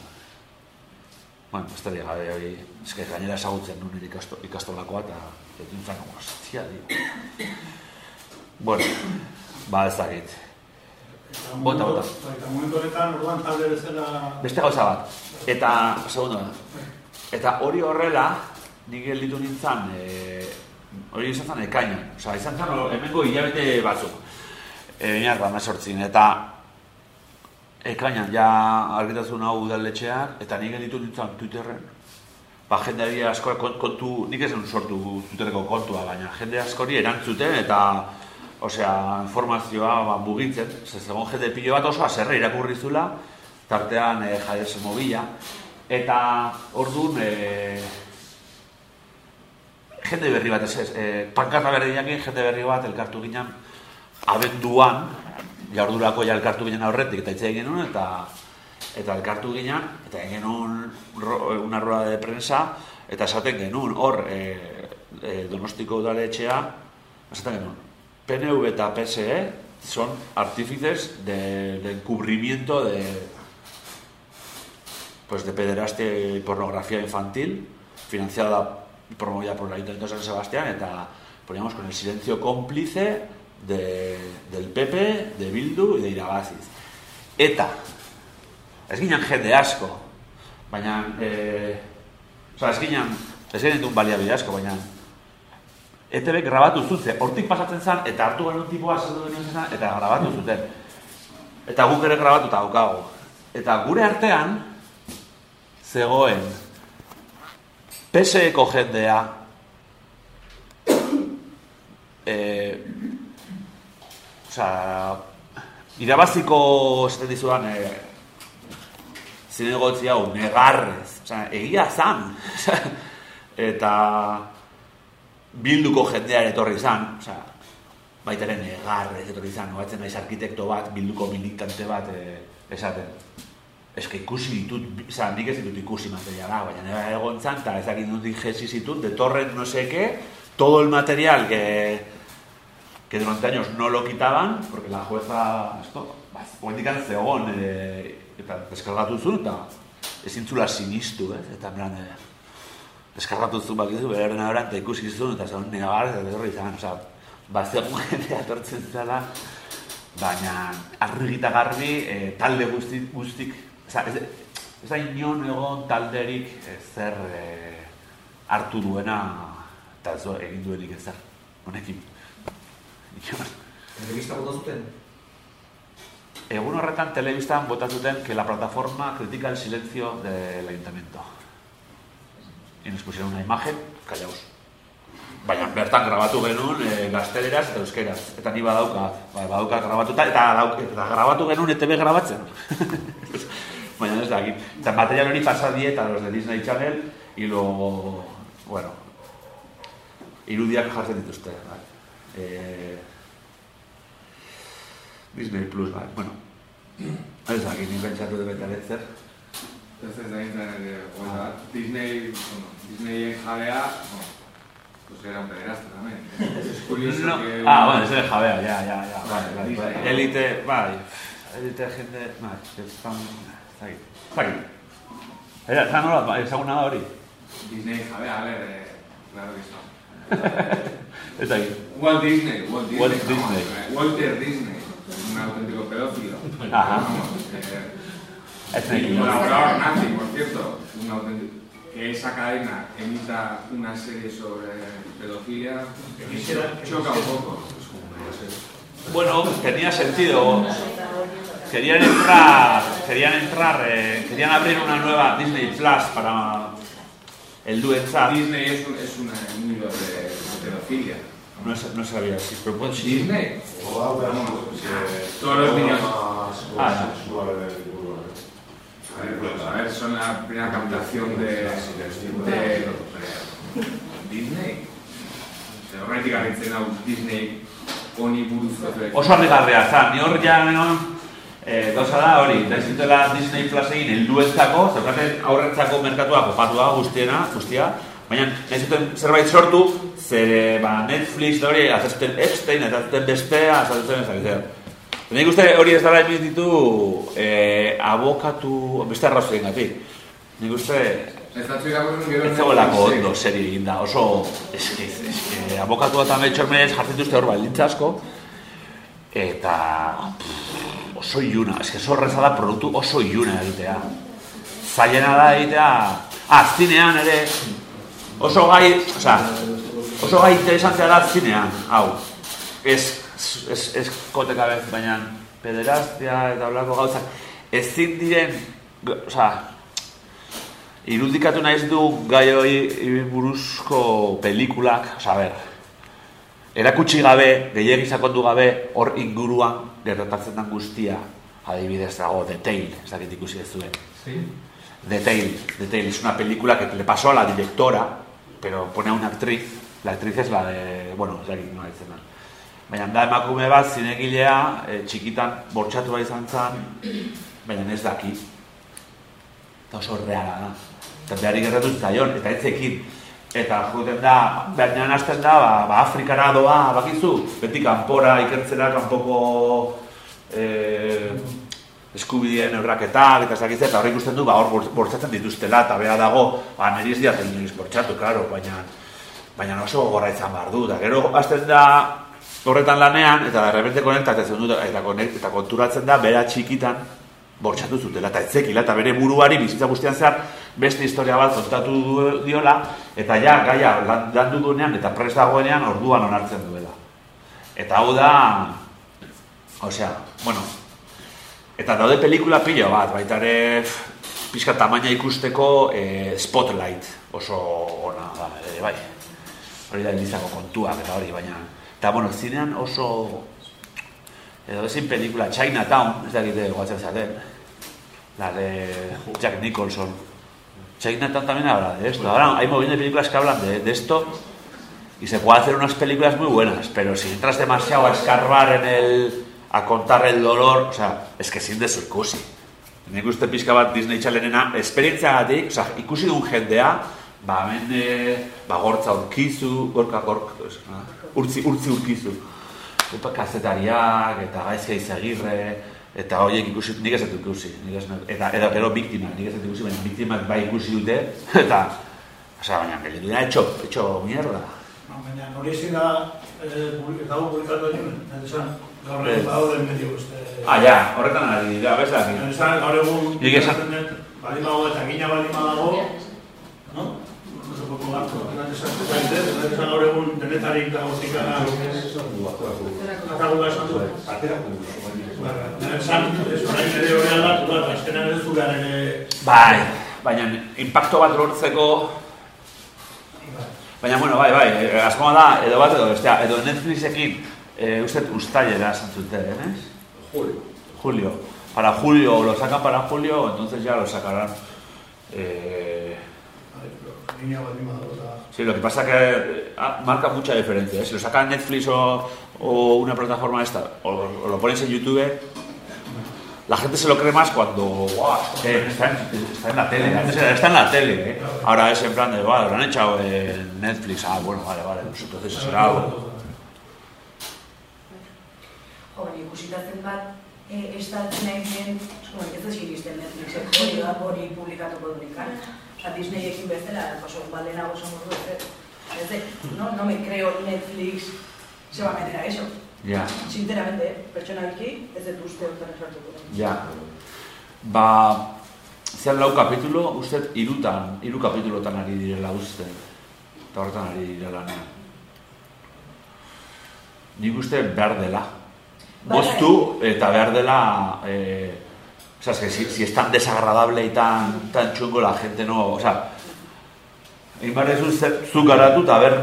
bueno, ez dira gabe hori, eske gainera esagutzen ikasto, ikastolakoa, eta ekin zan, hostia, dio. bueno, ba ez dakit. Bota, bota. Eta momentu honetan, orduan talde bezala... Beste gauza bat. Eta, segundo, eta hori horrela, nik gelditu nintzen, e, hori izan zen ekainan. Osa, izan zen hemengo hilabete batzuk. E, Inar, ba, sortzin. Eta ekainan ja argitasun hau udaletxeak, eta nik gelditu nintzen Twitterren. Ba, jende asko kon- kontu, nik esan sortu Twitterreko kontua, baina jende askori erantzuten eta Osea, informazioa ba, mugitzen, ze zegoen jende pilo bat oso aserre irakurri zula, tartean e, jaies mobila, eta orduan e, jende berri bat, ez e, pankarta berri jakin, jende berri bat elkartu ginen abenduan, jaurdurako ja elkartu ginen aurretik, eta itxe egin eta eta elkartu ginen, eta egin genuen una rueda de prensa, eta esaten genuen, hor, e, e, donostiko udaletxea, esaten genuen, PNV eta PSE son artífices de- del encubrimiento de pues de pederastia y pornografía infantil financiada y promovida por el Ayuntamiento de San Sebastián eta poníamos con el silencio cómplice de, del PP, de Bildu y de Iragaziz. Eta, ez ginen jende asko, baina, eh, oza, ez ginen, ez ginen duen baliabide asko, baina, ETB grabatu zuten, hortik pasatzen zen, eta hartu genuen tipua genuen zen, eta grabatu zuten. Eta guk ere grabatuta daukago. Eta gure artean, zegoen, PSEko jendea, e, Osa, irabaziko esaten dizudan e, zinegotzi hau, negarrez. Osa, egia zan. eta bilduko jendea ere etorri izan, osea, baita ere negarrez etorri izan, noatzen naiz arkitekto bat, bilduko militante bat e, esaten. Que ikusi ditut, osea, nik ez ditut ikusi materiala, baina nera egon zan, eta ez dakit dut ingesi zitut, de torrent no qué, todo el material que, que durante años no lo quitaban, porque la jueza, esto, oendikan zegoen, e, eta deskargatu zuen, eta ezin zula sinistu, ez? Eta, en plan, e, deskargatu zuen bakizu, beraren aberan, eta ikusi zuen, eta zegoen negar, eta horri izan, oza, ba, zegoen jendea etortzen zela, baina argita garbi, e, talde guztik, guztik, oza, ez, ez da inon egon talderik e, zer e, hartu duena, eta du egin duenik ezer, honekin. Inon. Telebista bota zuten? Egun horretan telebistan bota zuten que la plataforma critica el silencio del ayuntamiento. Y nos pusieron una imagen, callaos. Baina bertan grabatu genuen e, gazteleraz eta euskeraz. Eta ni badauka, ba, badauka grabatuta, eta, dauk, eta grabatu genuen ETV grabatzen. Baina ez dakit. Eta material hori pasa dieta a los de Disney Channel, y luego, bueno, irudiak jartzen dituzte. Bai. Eh, Disney Plus, bai. Bueno, ez dakit, nik pentsatu dut bete zer. Ez ez da gintzen, eh, bueno, Disney, bueno, Disneyen jabea, bueno, pues era un pederasta también. Es curioso No. que... Ah, bueno, ese es jabea, ya, ya, ya. Vale, Disney. bai. Elite, bai. Elite gente, bai, ez fan, ez dakit. Ez dakit. Era, zan nola, ezaguna da hori. Disney jabea, a ver, eh, claro que no. Ez dakit. Walt Disney, Walt Disney. Walt Disney. eh, Walter Disney, un auténtico pedófilo. Ajá. Vamos, eh, colaborador nazi, por cierto, un auténtico. Que esa cadena emita una serie sobre pedofilia que choca un poco. Bueno, tenía sentido. Querían entrar, querían entrar, eh, querían abrir una nueva Disney Plus para el Duet Chat. Disney es un, es una- un hilo de, de pedofilia. No, no sabía si, pero puede ser. Disney. O Vamos, pues, eh, todos los niños. Ah, del libro, ¿eh? A ver, pues, son la primera captación de, de Disney. Horretik agintzen hau Disney honi efektu. Oso harrigarria, za, ni hor ja eh, gauza da hori, da ez dutela Disney Plus egin helduentzako, zeukaten aurrentzako merkatua kopatu da guztiena, guztia, baina ez zuten zerbait sortu, zer ba, Netflix da hori, azazten Epstein, eta azazten bestea, azazten ezagitzen. Nik uste hori ez dara emititu eh, abokatu, beste arrazoien gatik. Nik uste Ez da irakurri gero ez zegoelako Netflixek. ondo serie egin da, oso eske, eske, abokatua eta metxor menez jartzen duzte hor baldintza asko, eta pff, oso iluna, eske oso da produktu oso iluna egitea. Zailena da egitea, zinean ere, oso gai, osea, oso gai interesantea da zinean, hau. Ez, ez, ez koteka bez, baina pederastia eta olako gauzak, ezin diren, osea, irudikatu naiz du gai hori buruzko pelikulak, osea, ber, erakutsi gabe, gehiagi sakondu gabe, hor inguruan gertatzen den guztia, adibidez dago Tale, ez dakit ikusi ez zuen. Sí. The Tale es una película que le pasó a la directora, pero pone a una actriz, la actriz es la de, bueno, ez dakit nola izena. Baina da emakume bat zinegilea, e, txikitan bortxatua izan zen, baina ez daki. Eta oso reala da. Eta behari gertatu zaion, eta etzekin. Eta joten da, baina hasten da, ba, ba Afrikara doa, bakizu, beti kanpora ikertzera, kanpoko eh, eskubideen erraketak, eta ez eta horrek ikusten du, ba, hor bor- bortzatzen dituztela, eta bera dago, ba, niriz diatzen niriz bortxatu, klaro, baina, baina oso gogorra izan behar du, eta gero hasten da horretan lanean, eta de repente konektatzen du, eta, konek, eta konturatzen da, bera txikitan, bortxatu zutela, eta etzekila, eta bere buruari bizitza guztian zehar, beste historia bat kontatu diola, eta ja, gaia, lan- landu duenean, eta prest dagoenean, orduan onartzen duela. Eta hau da, osea, bueno, eta daude pelikula pilo bat, baita ere, pixka tamaina ikusteko eh, spotlight oso ona da, ere, bai. Hori da Elizako kontuak eta hori, baina... Eta, bueno, zinean oso... Edo ezin pelikula, Chinatown, ez dakite guatzen zaten. La de Jack Nicholson. Chinatown también habla de esto. Ahora hay mogollón de películas que hablan de, de esto y se puede hacer unas películas muy buenas, pero si entras demasiado a escarbar en el... a contar el dolor, o sea, es que sin de su ikusi. Nik uste pixka bat Disney Channelena, esperientziagatik, o sea, ikusi duen jendea, ba, hemen, eh, ba, gortza urkizu, gorka, gork, ah, urtzi, urtzi urkizu. Upa kazetariak, eta gaizka izagirre, eta horiek ikusi, nik ez ikusi, nik ez, eta, eta gero biktima, nik ez ikusi, baina biktimak bai ikusi dute, eta, osea, baina, gelditu da, etxo, etxo mierda. Baina hori ezin da, eh, publikatu egin, gaur egun badauden medio uste. Ah, ja, horretan ari dira, bezak. Esan, gaur egun, baldin badago eta gina baldin badago, no? No se puede jugar, esan, gaur egun denetarik dagotik Ataguga esan du. Esan, ez orain ere hori aldatu da, azkenean ez behar ere... Bai, baina impacto bat lortzeko Baina, bueno, bai, bai, eh, asmoa da, edo bat edo bestea, edo Netflixekin, eh, uste ustailera esan zuten, ¿eh? Julio. Julio. Para julio, o lo sacan para julio, entonces ya lo sacarán. Eh, sí, lo que pasa que eh, ah, marca mucha diferencia. ¿eh? Si lo sacan Netflix o, o una plataforma esta, o, o lo pones en YouTube, la gente se lo cree más cuando "Guau, eh, está, en, está en la tele. Antes está en la tele. ¿eh? Ahora es en plan de, "Buah, lo han echado en Netflix. Ah, bueno, vale, vale. Pues entonces será algo. Hori, ikusita zenbat, eh, estatzen nahi den, bueno, ez dut iristen Netflixek, hori da, hori publikatuko durikan. Osa, Disneyekin bezala, paso, baldena oso mordu, ez dut. Ez dut, no, no me creo Netflix se va a meter a eso. Ja, Sinceramente, eh, pertsonalki, ez dut uste hortan esartuko. ja. Ba, zean lau kapitulo, uste irutan, iru kapitulotan ari direla uste. Eta horretan ari direla lanean. Nik uste behar dela. Bai, Boztu eta behar dela... Eh, o sea, si, si es tan desagradable y tan, tan chungo la gente no... O sea, egin behar ez zu garatu eta ber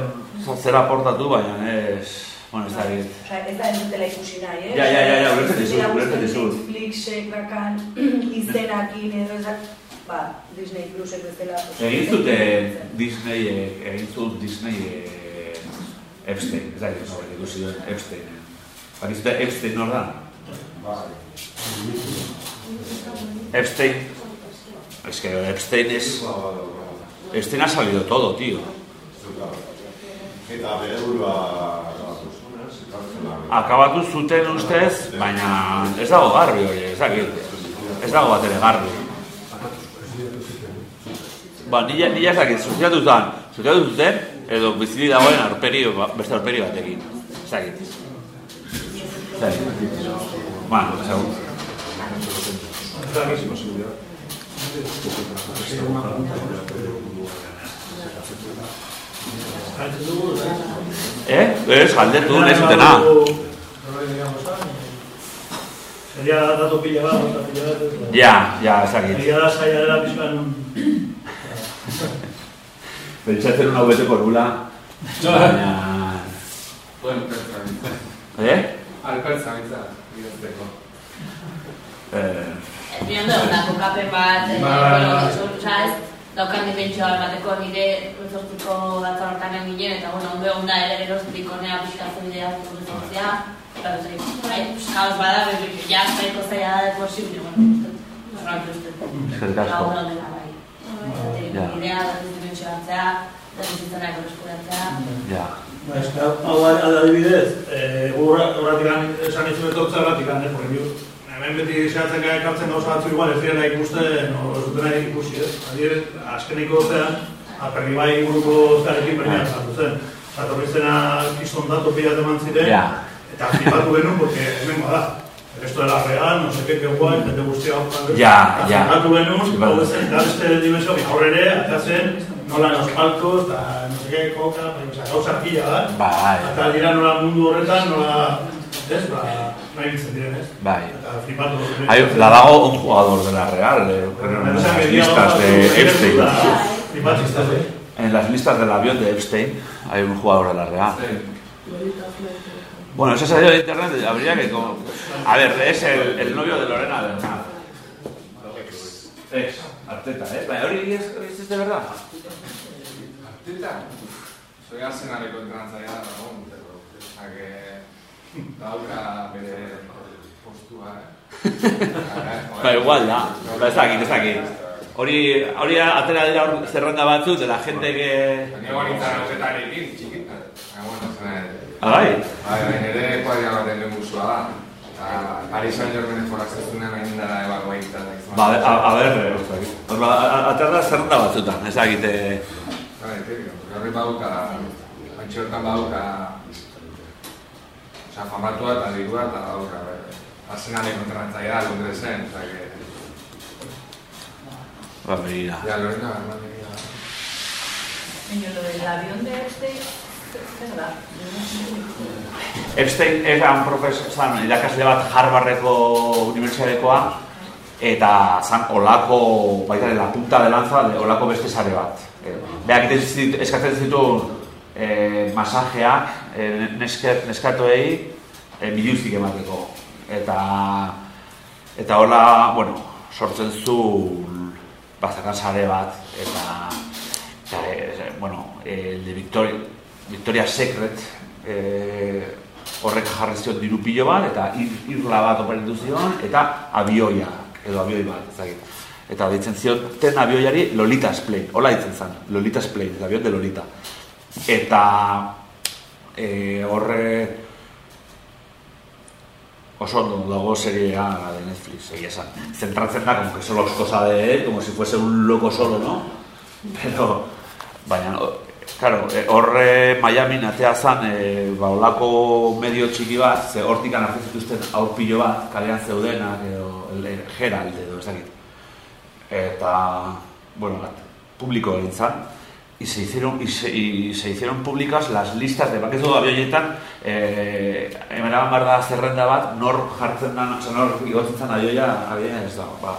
zer aportatu, baina ez... Bueno, ez da egin. Osa, ez da ez dutela ikusi nahi, eh? Ja, ja, ja, ja, ulertzen dizut, Ez ulertzen dizut. Netflixek bakan izenakin edo ezak, ba, Disney Plusek bezala. Egin zuten Disney, egin zuten Disney Epstein, ez da egin zuten ikusi duen Epstein. Bakit zuten Epstein nor da? Epstein, es que Epstein es... Epstein ha salido todo, tío. Eta? Kartzelan. Akabatu zuten ustez, baina ez dago garbi hori, ez dakit. Ez dago bat ere garbi. Ba, nila, nila ez dakit, suziatu zuten, edo bizili dagoen arperi, beste arperi batekin. Ez dakit. Bueno, segun. Galtzen dugu, Eh? Ez, galdetu, nahi zutena. Sería datu pila bat, datu pila bat. Ja, ja, ezakit. Egia da zaila dela pizkan... Pentsatzen una beteko nula. Baina... Eh? Alpertza bitza, bidezteko. Eh, Entiendo, una kokapen bat, eh, Ba, ba, ba. ez daukan dimentsioa emateko nire zortziko datza hortan egin eta, bueno, ondo egon da ere gero trikonea pixkatzen bidea zortzia, eta, ez bai, kaos bada, ja, zaiko zaila da posible, bueno. Eskerrik asko. Bai. Ja. Idea, dimentsioa hartzea, eta bizitzanak eskuratzea. ja. Ba, da, hau adibidez, eh, gu horra- horretik esan izu etortza horretik, eh, porque hemen beti zehatzen gara ekartzen gauza batzu igual ez direla ikusten, o ez dutena ikusi, ez? Adibidez, azkeniko zean, aperri bai inguruko zarekin berriak sartu zen. Zatorri zena kiston datu pila eman ziren, eta flipatu genuen, porque hemen bada. Esto de la real, no sé qué, qué guay, jende guztia hau Ja, ja. Flipatu genuen, hau zen, da beste dimensio, ere, eta zen, nola los palcos, eta no sé qué, koka, baina, gauza pila da. Bai, Eta dira nola mundu horretan, nola, ez, ba, nahi bitzen diren, ez? bai. Eta flipatu. Hay, la dago un jugador de la Real, eh, en las listas de Epstein. Ez, En las listas del avión de Epstein hay un jugador de la Real. Bueno, eso salió de internet, habría que... como- A ver, es el, el novio de Lorena Bernal. Ex, Arteta, ¿eh? Baina, hori es, es de verdad. Arteta? Soy Arsenaleko entrenatzailea da, no? Que dauka bere postua, eh? Ba, igual da. Ba, ez dakit, ez dakit. Hori, hori atera dira zerrenda batzuk de la gente que... Baina guanitzen horretarekin, txikita. Baina, bueno, zena... Ah, bai? Bai, bai, nire kuadria baten lehen da. Eta Paris Saint-Germain jolaztezunean hain dara ebagoaita. Ba, a, a, a ber, ez dakit. Hor, ba, a- atera da zerrenda batzutan, ez dakit... eh, típico. Horri bauka, antxe hortan bauka... Osa, famatua eta dirua eta bauka. Arsenaleko entrenatzailea Londresen, oza, que... Ba, begira. Ja, Lorena, Bernal, begira. Baina lo del avión de este? Epstein era un profesor, zan, irakasle bat Harvardeko unibertsitatekoa, eta zan olako, baita la punta de lanza, de olako beste sare bat. Eh, Beak eskatzen zituen eh, masajeak eh, nesket, neskatoei eh, biluzik emateko. Eta, eta hola, bueno, sortzen zu bazakan sare bat, eta, eta eh, bueno, el de Victoria, Victoria Secret, eh, horrek jarri zion diru pilo bat, eta ir, irla bat operendu zion, eta abioia, edo abioi bat, ezagit. Eta ditzen zion, ten abioiari Lolita's Plane, hola ditzen zen, Lolita's Plane, el avión de Lolita. Eta eh, horre oso ondo dago seria la de Netflix, egia esan. Zentratzen da, como que solo es cosa de él, como si fuese un loco solo, ¿no? Pero, baina, claro, eh, horre Miami atea zan, e, ba, olako medio txiki bat, ze hortik hartzen zituzten aurpilo bat, kalean zeudenak, edo, el Herald, edo, ez dakit. Eta, bueno, publiko egin zan, y se hicieron y se, y se hicieron públicas las listas de bakezu abioietan eh emeraban bar da zerrenda bat nor jartzen da oza, nor igotzen zen abioia abioia ez da ba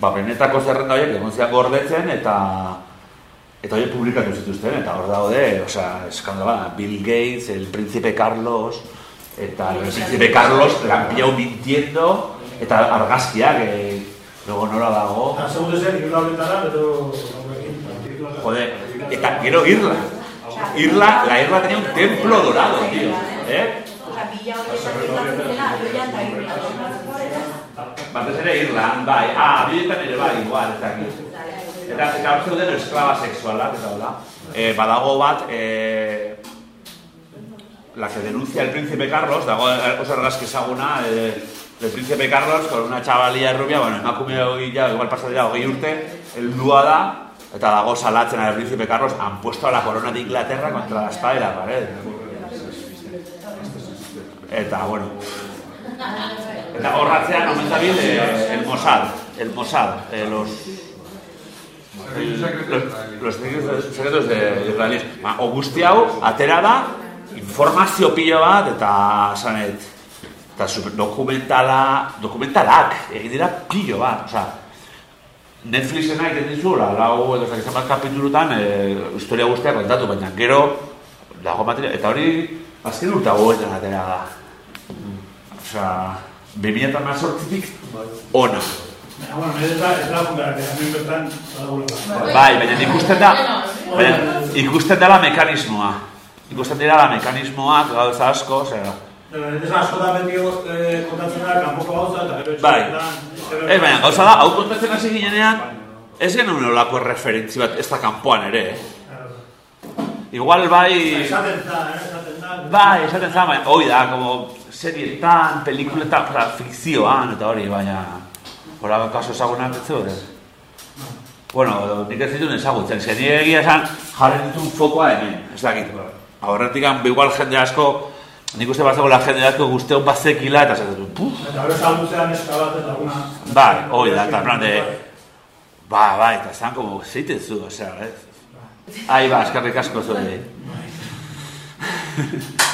ba benetako zerrenda horiek egon zian gordetzen eta eta horiek publikatu zituzten eta hor daude osea eskandala Bill Gates el príncipe Carlos eta el príncipe Carlos la han pillado mintiendo eta argazkiak eh, luego nola dago Eta segundu zen, irla horretara, edo... Joder, eta gero Irla. Irla, la Irla tenía un templo dorado, tío. ¿Eh? Eta irla. Batez ere Irlan, bai. Ah, bietan ere bai, igual, dakit. Eta eta hor zeuden esklaba sexualak, eta hola. Eh, badago bat, eh, la que denuncia el príncipe Carlos, dago eh, oso argazki ezaguna, eh, del príncipe Carlos, con una chavalilla rubia, bueno, emakume hogei ja, igual pasa dira hogei urte, heldua da, eta dago salatzen al príncipe Carlos, han puesto a la corona de Inglaterra contra la espada y la pared. Eta, bueno, Eta horratzean, omen dabil, eh, el Mossad, el Mossad, eh, los... el- los, los secretos de israelíes. Ba, o guzti hau, atera da, informazio pilo bat, eta sanet, eta dokumentala, dokumentalak, egin dira pilo bat, osea, Netflixena egiten dizu, la, lau edo zakizan bat kapitulutan, e, historia guztiak kontatu, baina gero, dago materia, eta hori, azken urta goetan atera da. Osea, 2018tik ona. Baina, bueno, ez da, ez da fundara, que hemen bertan, badagula. Bai, baina ikusten da, baina ikusten dela mekanismoa. Ikusten dira la mekanismoak, gauza asko, zera. Ez asko da beti eh, kontatzen da, kanpoko gauza, eta gero Bai. Ez, baina gauza da, hau kontatzen hasi ginenean, ez genuen olako referentzi bat, ez da kanpoan ere, eh? Igual bai... Esaten da, eh, esaten da. Bai, esaten zan, baina, hoi da, como serietan, pelikuletan, fikzioan, eta hori, baina... Hora kaso ezagunak ez zeuden. Bueno, nik ez dituen ezagutzen, ze nire egia esan jarri ditun fokoa hemen, ez dakit. Horretik, igual jende asko, nik uste bat zegoela jende asko guzteon bazekila, eta zaten dut, puf, Eta hori zagutzean eska bat eta alguna... bai, hoi da, eta plan de... Ba, bai, eta zan, como, zeite zu, osea, ez? Ai, ba, eskerrik asko zuen.